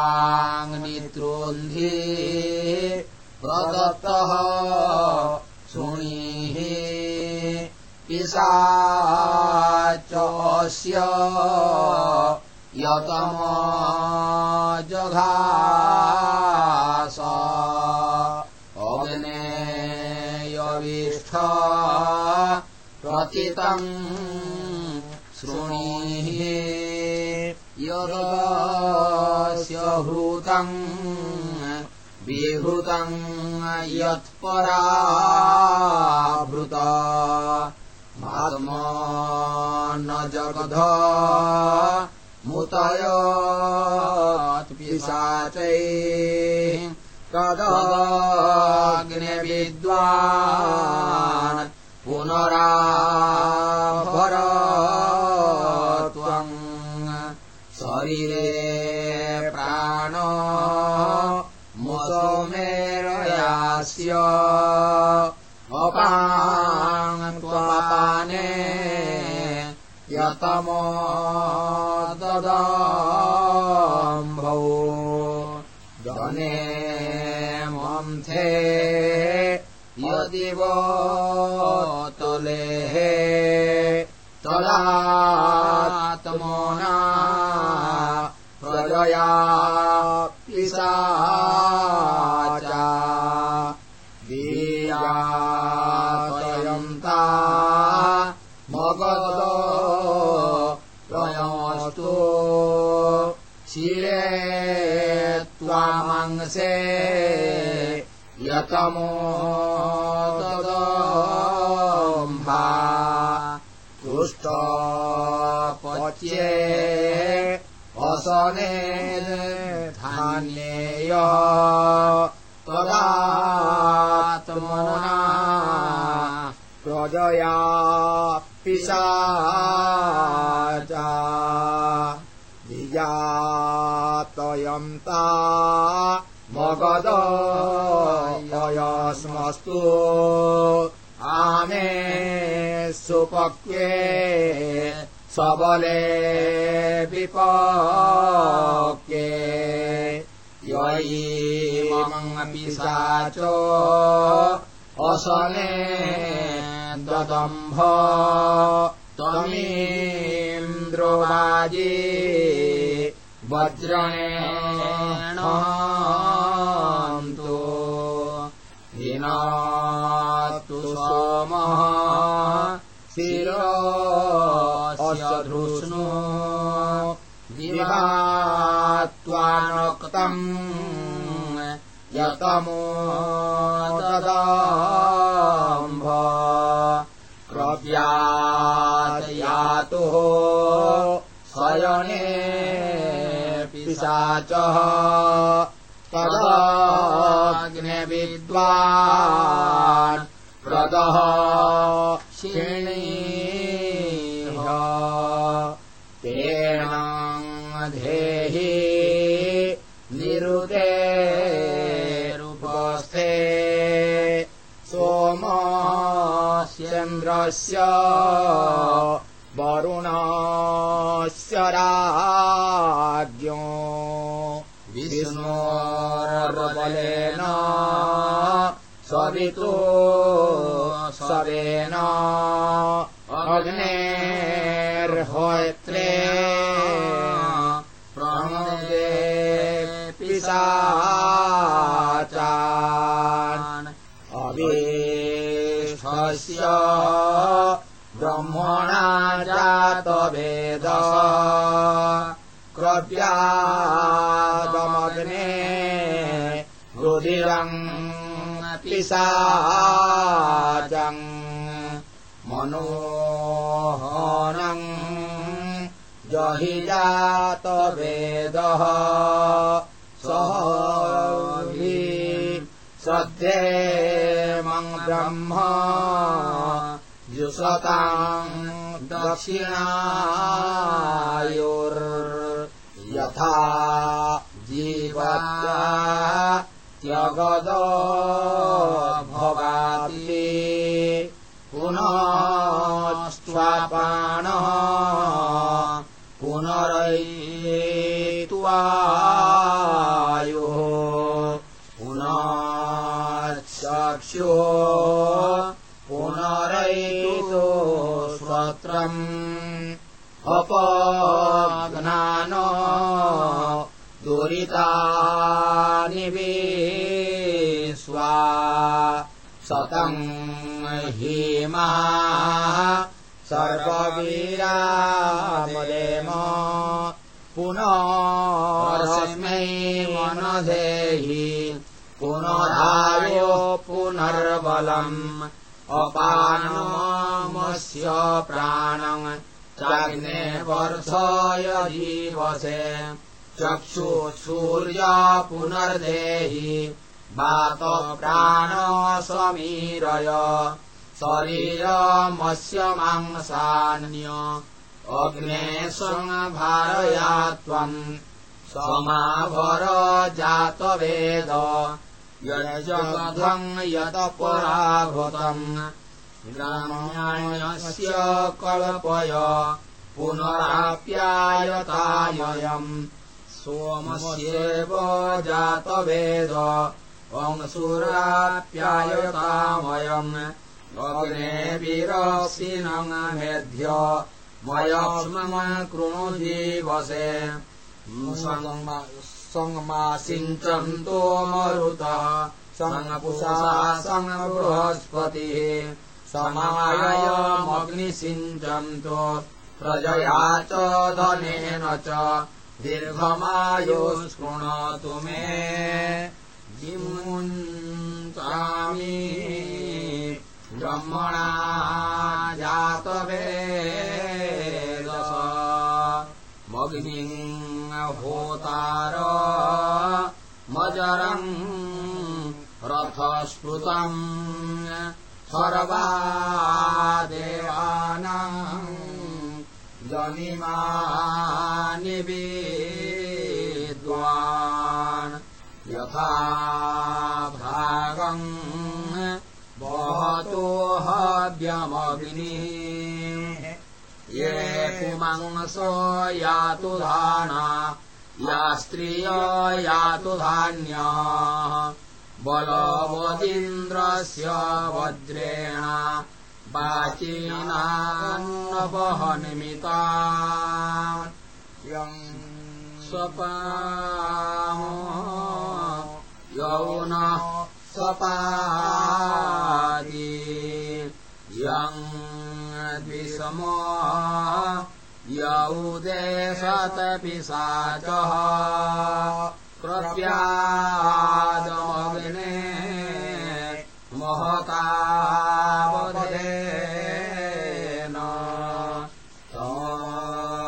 प्रदत्तः शृणीः पिशाचस्य यतमजघास। अग्नेयविष्ठ प्रतितम् शृणीः यदस्य हृतम् विहृतम् यत्पराभृत। आत्मा न जगध मुतयत्पिशाचै तदग्निविद्वान् पुनराभर त्वम् शरीरे प्राण मुसोमेरयास्य अपाङ्त्वाने यतमो ददाम्भौ जने मन्थे यदिव तुलेः तदात्मना प्रजया पिशाचा शिरे त्वामंसे यतमो तदम्भा तुष्टपच्ये असने धान्येय तदात्मना प्रजया पिशाचा विजातयन्ता मगदयस्मस्तु आमे सुपक्वे सबले विपक्वे ययीमङ्पिशाच असने ददम्भ। त्वमीन्द्रोराजे वज्रणेण तु विनातु सोमः शिरस्य धृष्णु दिवात्वानक्तम् यतमो ददाम्भ क्रव्यातयातुः स्वयने पिशाचः। तदाग्निविद्वान् प्रदः शिणीह तेन धेहि निरुतेरुपस्थे सोमस्येन्द्रस्य वरुणस्य राज्ञो विष्णोर्बलेन सवितो सवेन अग्नेर्होत्रे प्रणदे पिशाचान् अवेष्ठस्य ब्रह्मणा जातवेद क्रव्यादमग्ने रुदिरम् पिशाचम् मनोहनम् जहि जातवेदः सह सध्ये मम् ब्रह्म जुषताम् दक्षिणायोर्यथा जीवत्या त्यगद भवाति पुनस्त्वापाणः पुनरैत्वायुः। पुनश्चक्षो स्वत्रम् अपज्ञान दुरितानि विश्वा शतम् हेमा सर्ववीरामदेम पुनरस्मै मनधेहि पुनरायो पुनर्बलम् अपानमस्य प्राणम् चाग्ने वर्षय जीवसे। चक्षु सूर्य पुनर्देहि वात प्राण समीरय। शरीरमस्य मांसान्य अग्ने संभारया त्वम् समाभर जातवेद यजगधम् यत पराभृतम् ग्राम्याण्यस्य कल्पय पुनराप्यायताययम् सोमस्येव जातवेद अंसुराप्यायतामयम् अग्ने वीरसिनम् मेध्य मयस्म कृणु जीवसे सङ्मासिञ्चन्तो मरुतः सङ्पुषा सङ्बृहस्पतिः समायमग्निसिञ्चन्तो। प्रजया च धनेन च दीर्घमायो शृणोतु मे। जिमुञ्चामि ब्रह्मणा जातवेदस। मग्निम् होतार मजरम् देवानाम् जनिमानि विद्वान् यथा भागम् वहतो हव्यमग्नि ये पुमंस यातु धाना या स्त्रिय यातु धान्यः। बलवदिन्द्रस्य वज्रेण वाचीनान्नवहनिमिता यम् स्वपामो यौनः स्वपादि यम् द्विषमो यौदेशतपि साचः प्रव्यादमग्ने महतावधेन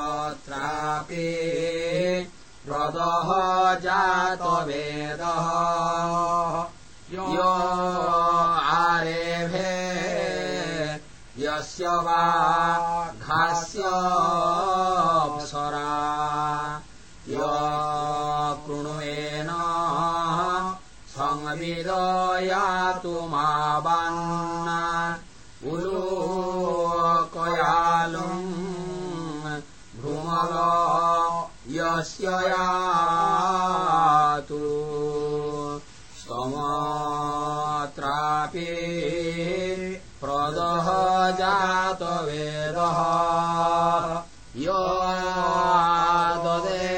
तत्रापि प्रदः जातवेदः घास्यप्सरा य कृणुवे विदयातु मावान्न उलोकयालुम् भ्रुमल यस्य यातु। समात्रापि प्रदः जातवेदः य ददे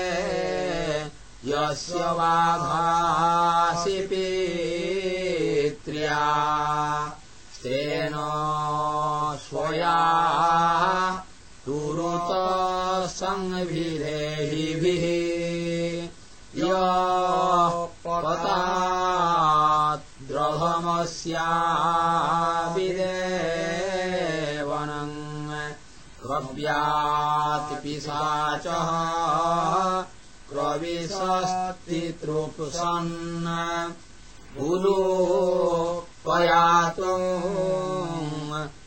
यस्य वाभासि पित्र्या। तेन स्वया तुरुत सङ्भिरेहिभिः य पताद्रभमस्याविदेवनम् क्रव्याति पिशाचः क्रविशस्तितृप्सन् उलो पयातु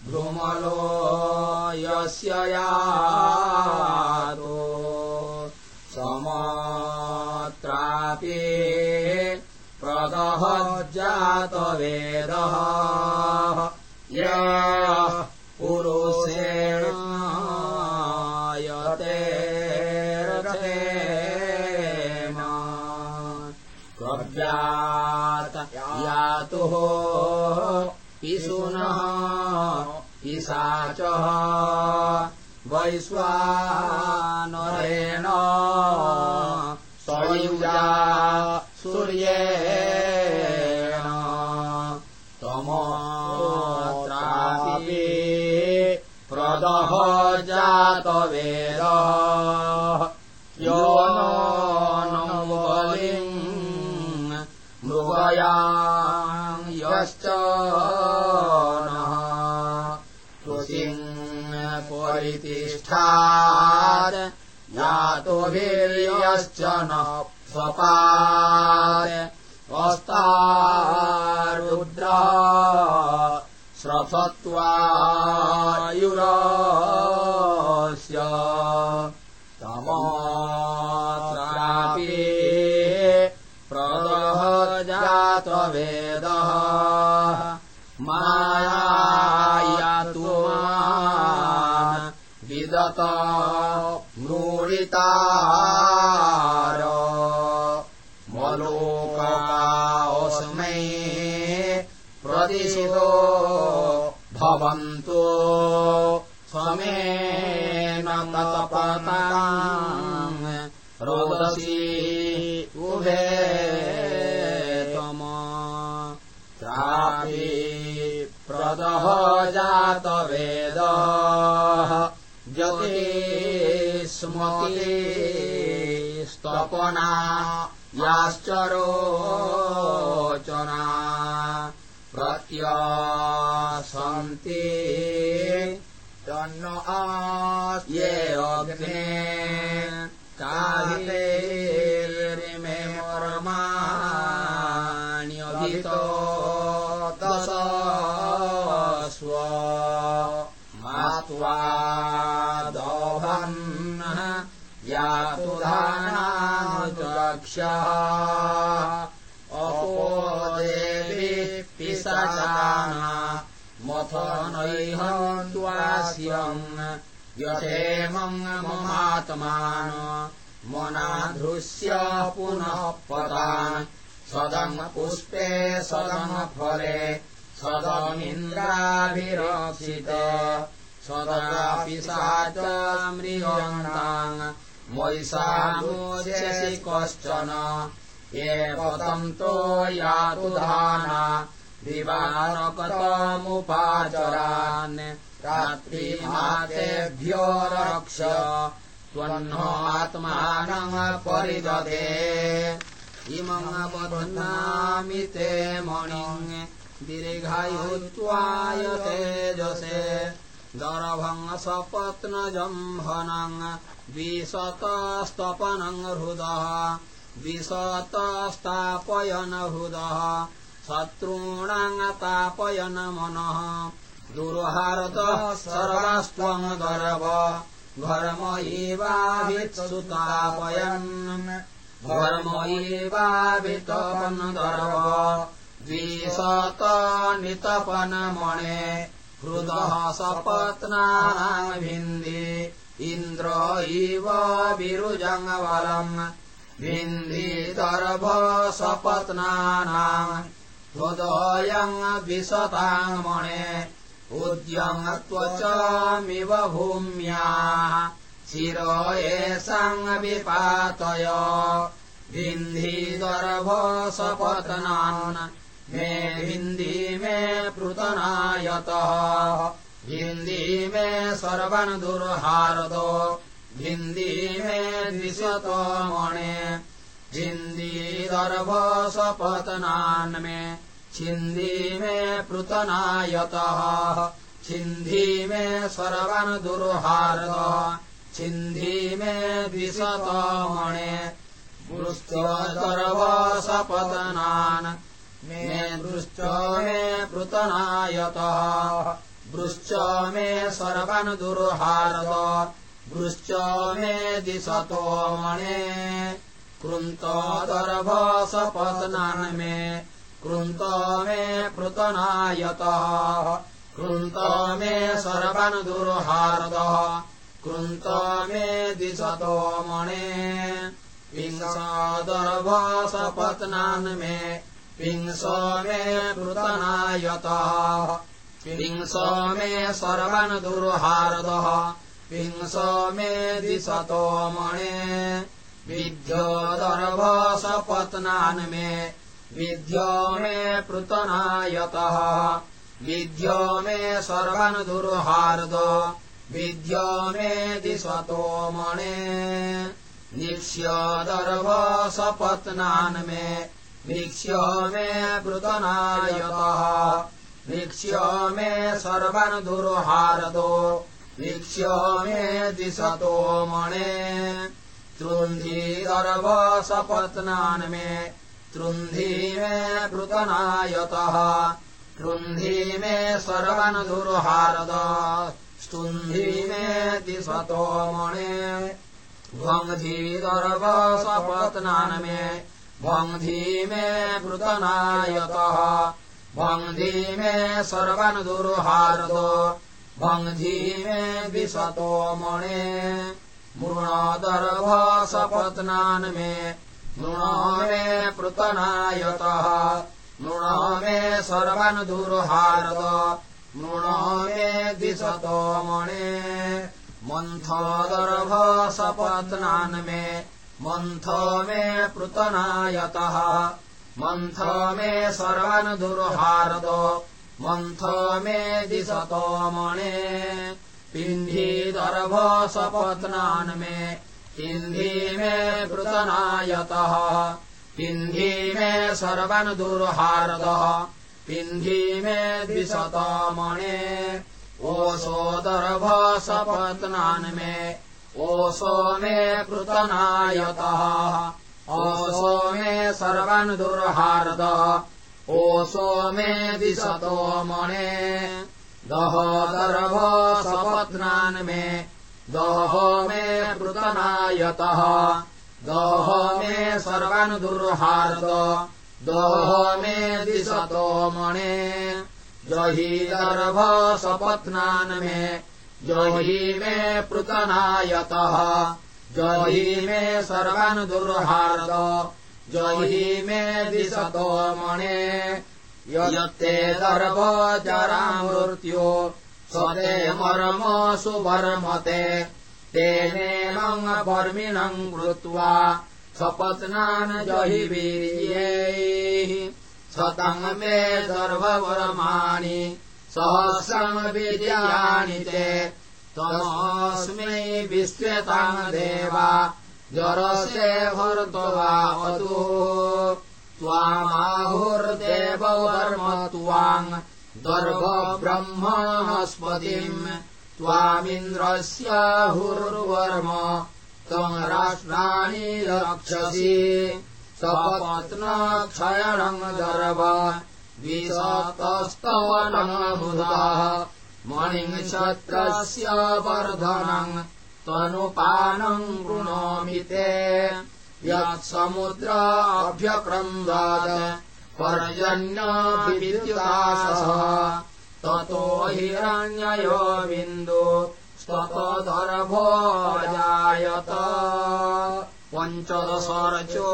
भ्रुमलो यस्य यातो समत्रापि प्रदः जातवेदः य पुरुषेण यते क्रव्यात यातुः पिशुनः पिशाचः। वैश्वानरेण सयुजा सूर्येण प्रदः जातवेदः यो नो बलिम् मृगयाम् यश्च नः। कृषिम् परितिष्ठात् यातोभिर्यश्च न स्वपात्। अस्तारुद्रा श्रथत्वायुरस्य तमत्रापि प्रदः जातवेदः मायातु विदत मृळितार मलोकास्मै प्रतिशितो भवन्तु स्वमेन ततपताम् रोदसी उभे त्वमा त्रापि प्रदः जातवेदः जते स्मति स्तपना याश्च रोचना प्रत्यसन्ति तन्न ये मर्माण्यभितो दश स्व मात्वा दभन् यातु धानानुचक्ष्यः अपो देवी पिशाचाना मथनैहन्द्वास्यम् यथेमम् ममात्मान मनाधृष्य पुनः पतान् सदम् पुष्पे सदम् फले सदमिन्द्राभिरक्षित सदापि सा च म्रियन्ताम् मयिषामोजसि कश्चन ये पतन्तो यातु धाना दिवानकतमुपाचरान् रात्रिमातेभ्यो रक्ष त्वह्नो आत्मानम् परिदधे इमम् बध्नामि ते मणिम् दीर्घायुत्वाय तेजसे। दरभम् सपत्नजम्भनम् द्विशतस्तपनम् हृदः। द्विशतस्तापयन हृदः शत्रूणाम् तापयन मनः। दुर्हारतः सर्वस्त्वम् गर्व घर्मयैवाभित्सुतापयन् धर्मैवाभितपनदर्व द्विशतनितपनमणे हृदः सपत्नाभिन्दि इन्द्र इव विरुजङ्गबलम्। भिन्दिदर्भ सपत्नानाम् उद्यम् त्वचमिव भूम्या। चिर एषाम् विपातय सपत्नान् मे भिन्दी मे पृतनायतः। भिन्दी मे सर्वन् दुर्हारदो भिन्दी मे द्विशतो मणे भिन्दीदर्भ सपतनान् मे छिन्दी मे पृतनायतः छिन्धी मे सर्वन् दुर्हारद छिन्धी मे द्विशतो मणे दर्भ सपतनान् मे दृष्ट मे पृतनायतः वृश्च मे सर्वन् दुर्हारद वृश्च मे दिशतो सपत्नान् मे कृन्त मे पृतनायतः कृन्त मे सर्वन् दुर्हारदः कृन्त मे दिशतो मणे सपत्नान् मे पिंस मे पृतनायतः पिंस मे सर्वन् दुर्हारदः पिंस मे दिशतो मणे विद्योदर्भ सपत्नान् मे विद्यो मे पृतनायतः विद्यो मे सर्वन् दुर्हारद विद्यो मे दिशतो मणे। निक्ष्यदर्भ सपत्नान् मे वीक्ष्य मे पृतनायतः वीक्ष्य मे सर्वन् दुर्हारदो वीक्ष्य मे दिशतो मणे तृन्धिदर्भ सपत्नान् मे। तृन्धि मे पृतनायतः तृन्धि मे सर्वन् दुर्हारद स्तुन्धि मे दिशतो मणे। भङ्धिदर्भ सपत्नान् मे। भङ्धि मे पृतनायतः भङ्धि मे सर्वन् दुर्हारद भङ्धि मे विशतो मणे मृणदर्भ सपत्नान् मे मृण मे पृतनायतः मृण मे सर्वन् दुर्हारद मृण मे दिशतो मणे। मन्थदर्भ मे मन्थ मे पृतनायतः मन्थ मे सर्वन् दुर्हारद मन्थ मे दिशतो मणे पिन्धीदर्भ सपत्नान् मे पिन्धी मे पृतनायतः पिन्धी मे सर्वन् दुर्हारदः पिन्धी मे द्विशतो मणे ओषोदर्भ सपत्नान् मे ओषो मे पृतनायतः ओषो मे सर्वन् दुर्हारद ओषो मे दिशतो मणे दह दर्भ सपत्नान् मे दह मे पृतनायतः दह मे सर्वन् दुर्हारद दह मे दिशतो मणे। जहि दर्भ सपत्नान् मे जहि मे पृतनायतः जहि मे सर्वन् दुर्हारद जहि मे दिशतो मणे यत्ते दर्भ जरा मृत्यो स्वते मर्म सुवर्मते तेनेन वर्मिणम् कृत्वा सपत्नान् जहि वीर्यैः। स्वतम् मे सर्ववर्माणि सहस्रमविद्यानि ते। त्वमस्मै विश्वेताम् देवा जरसे भर्तवावतु त्वामाहुर्देव वर्म त्वाम् दर्भ ब्रह्मणस्पतिम् त्वामिन्द्रस्याहुर्वर्म त्वम् राष्ट्राणि रक्षसि। सपत्नक्षयणम् दर्भ द्विशतस्तवनमुदाः मणिम् छत्रस्य वर्धनम् त्वनुपानम् कृणोमि ते यत्समुद्राभ्यक्रन्दात् पर्जन्याभिद्युतासः। ततो हिरण्ययो बिन्दु स्ततदर्भो जायत। पञ्चदशर्चो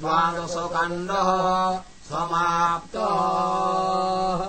द्वादशकाण्डः समाप्तः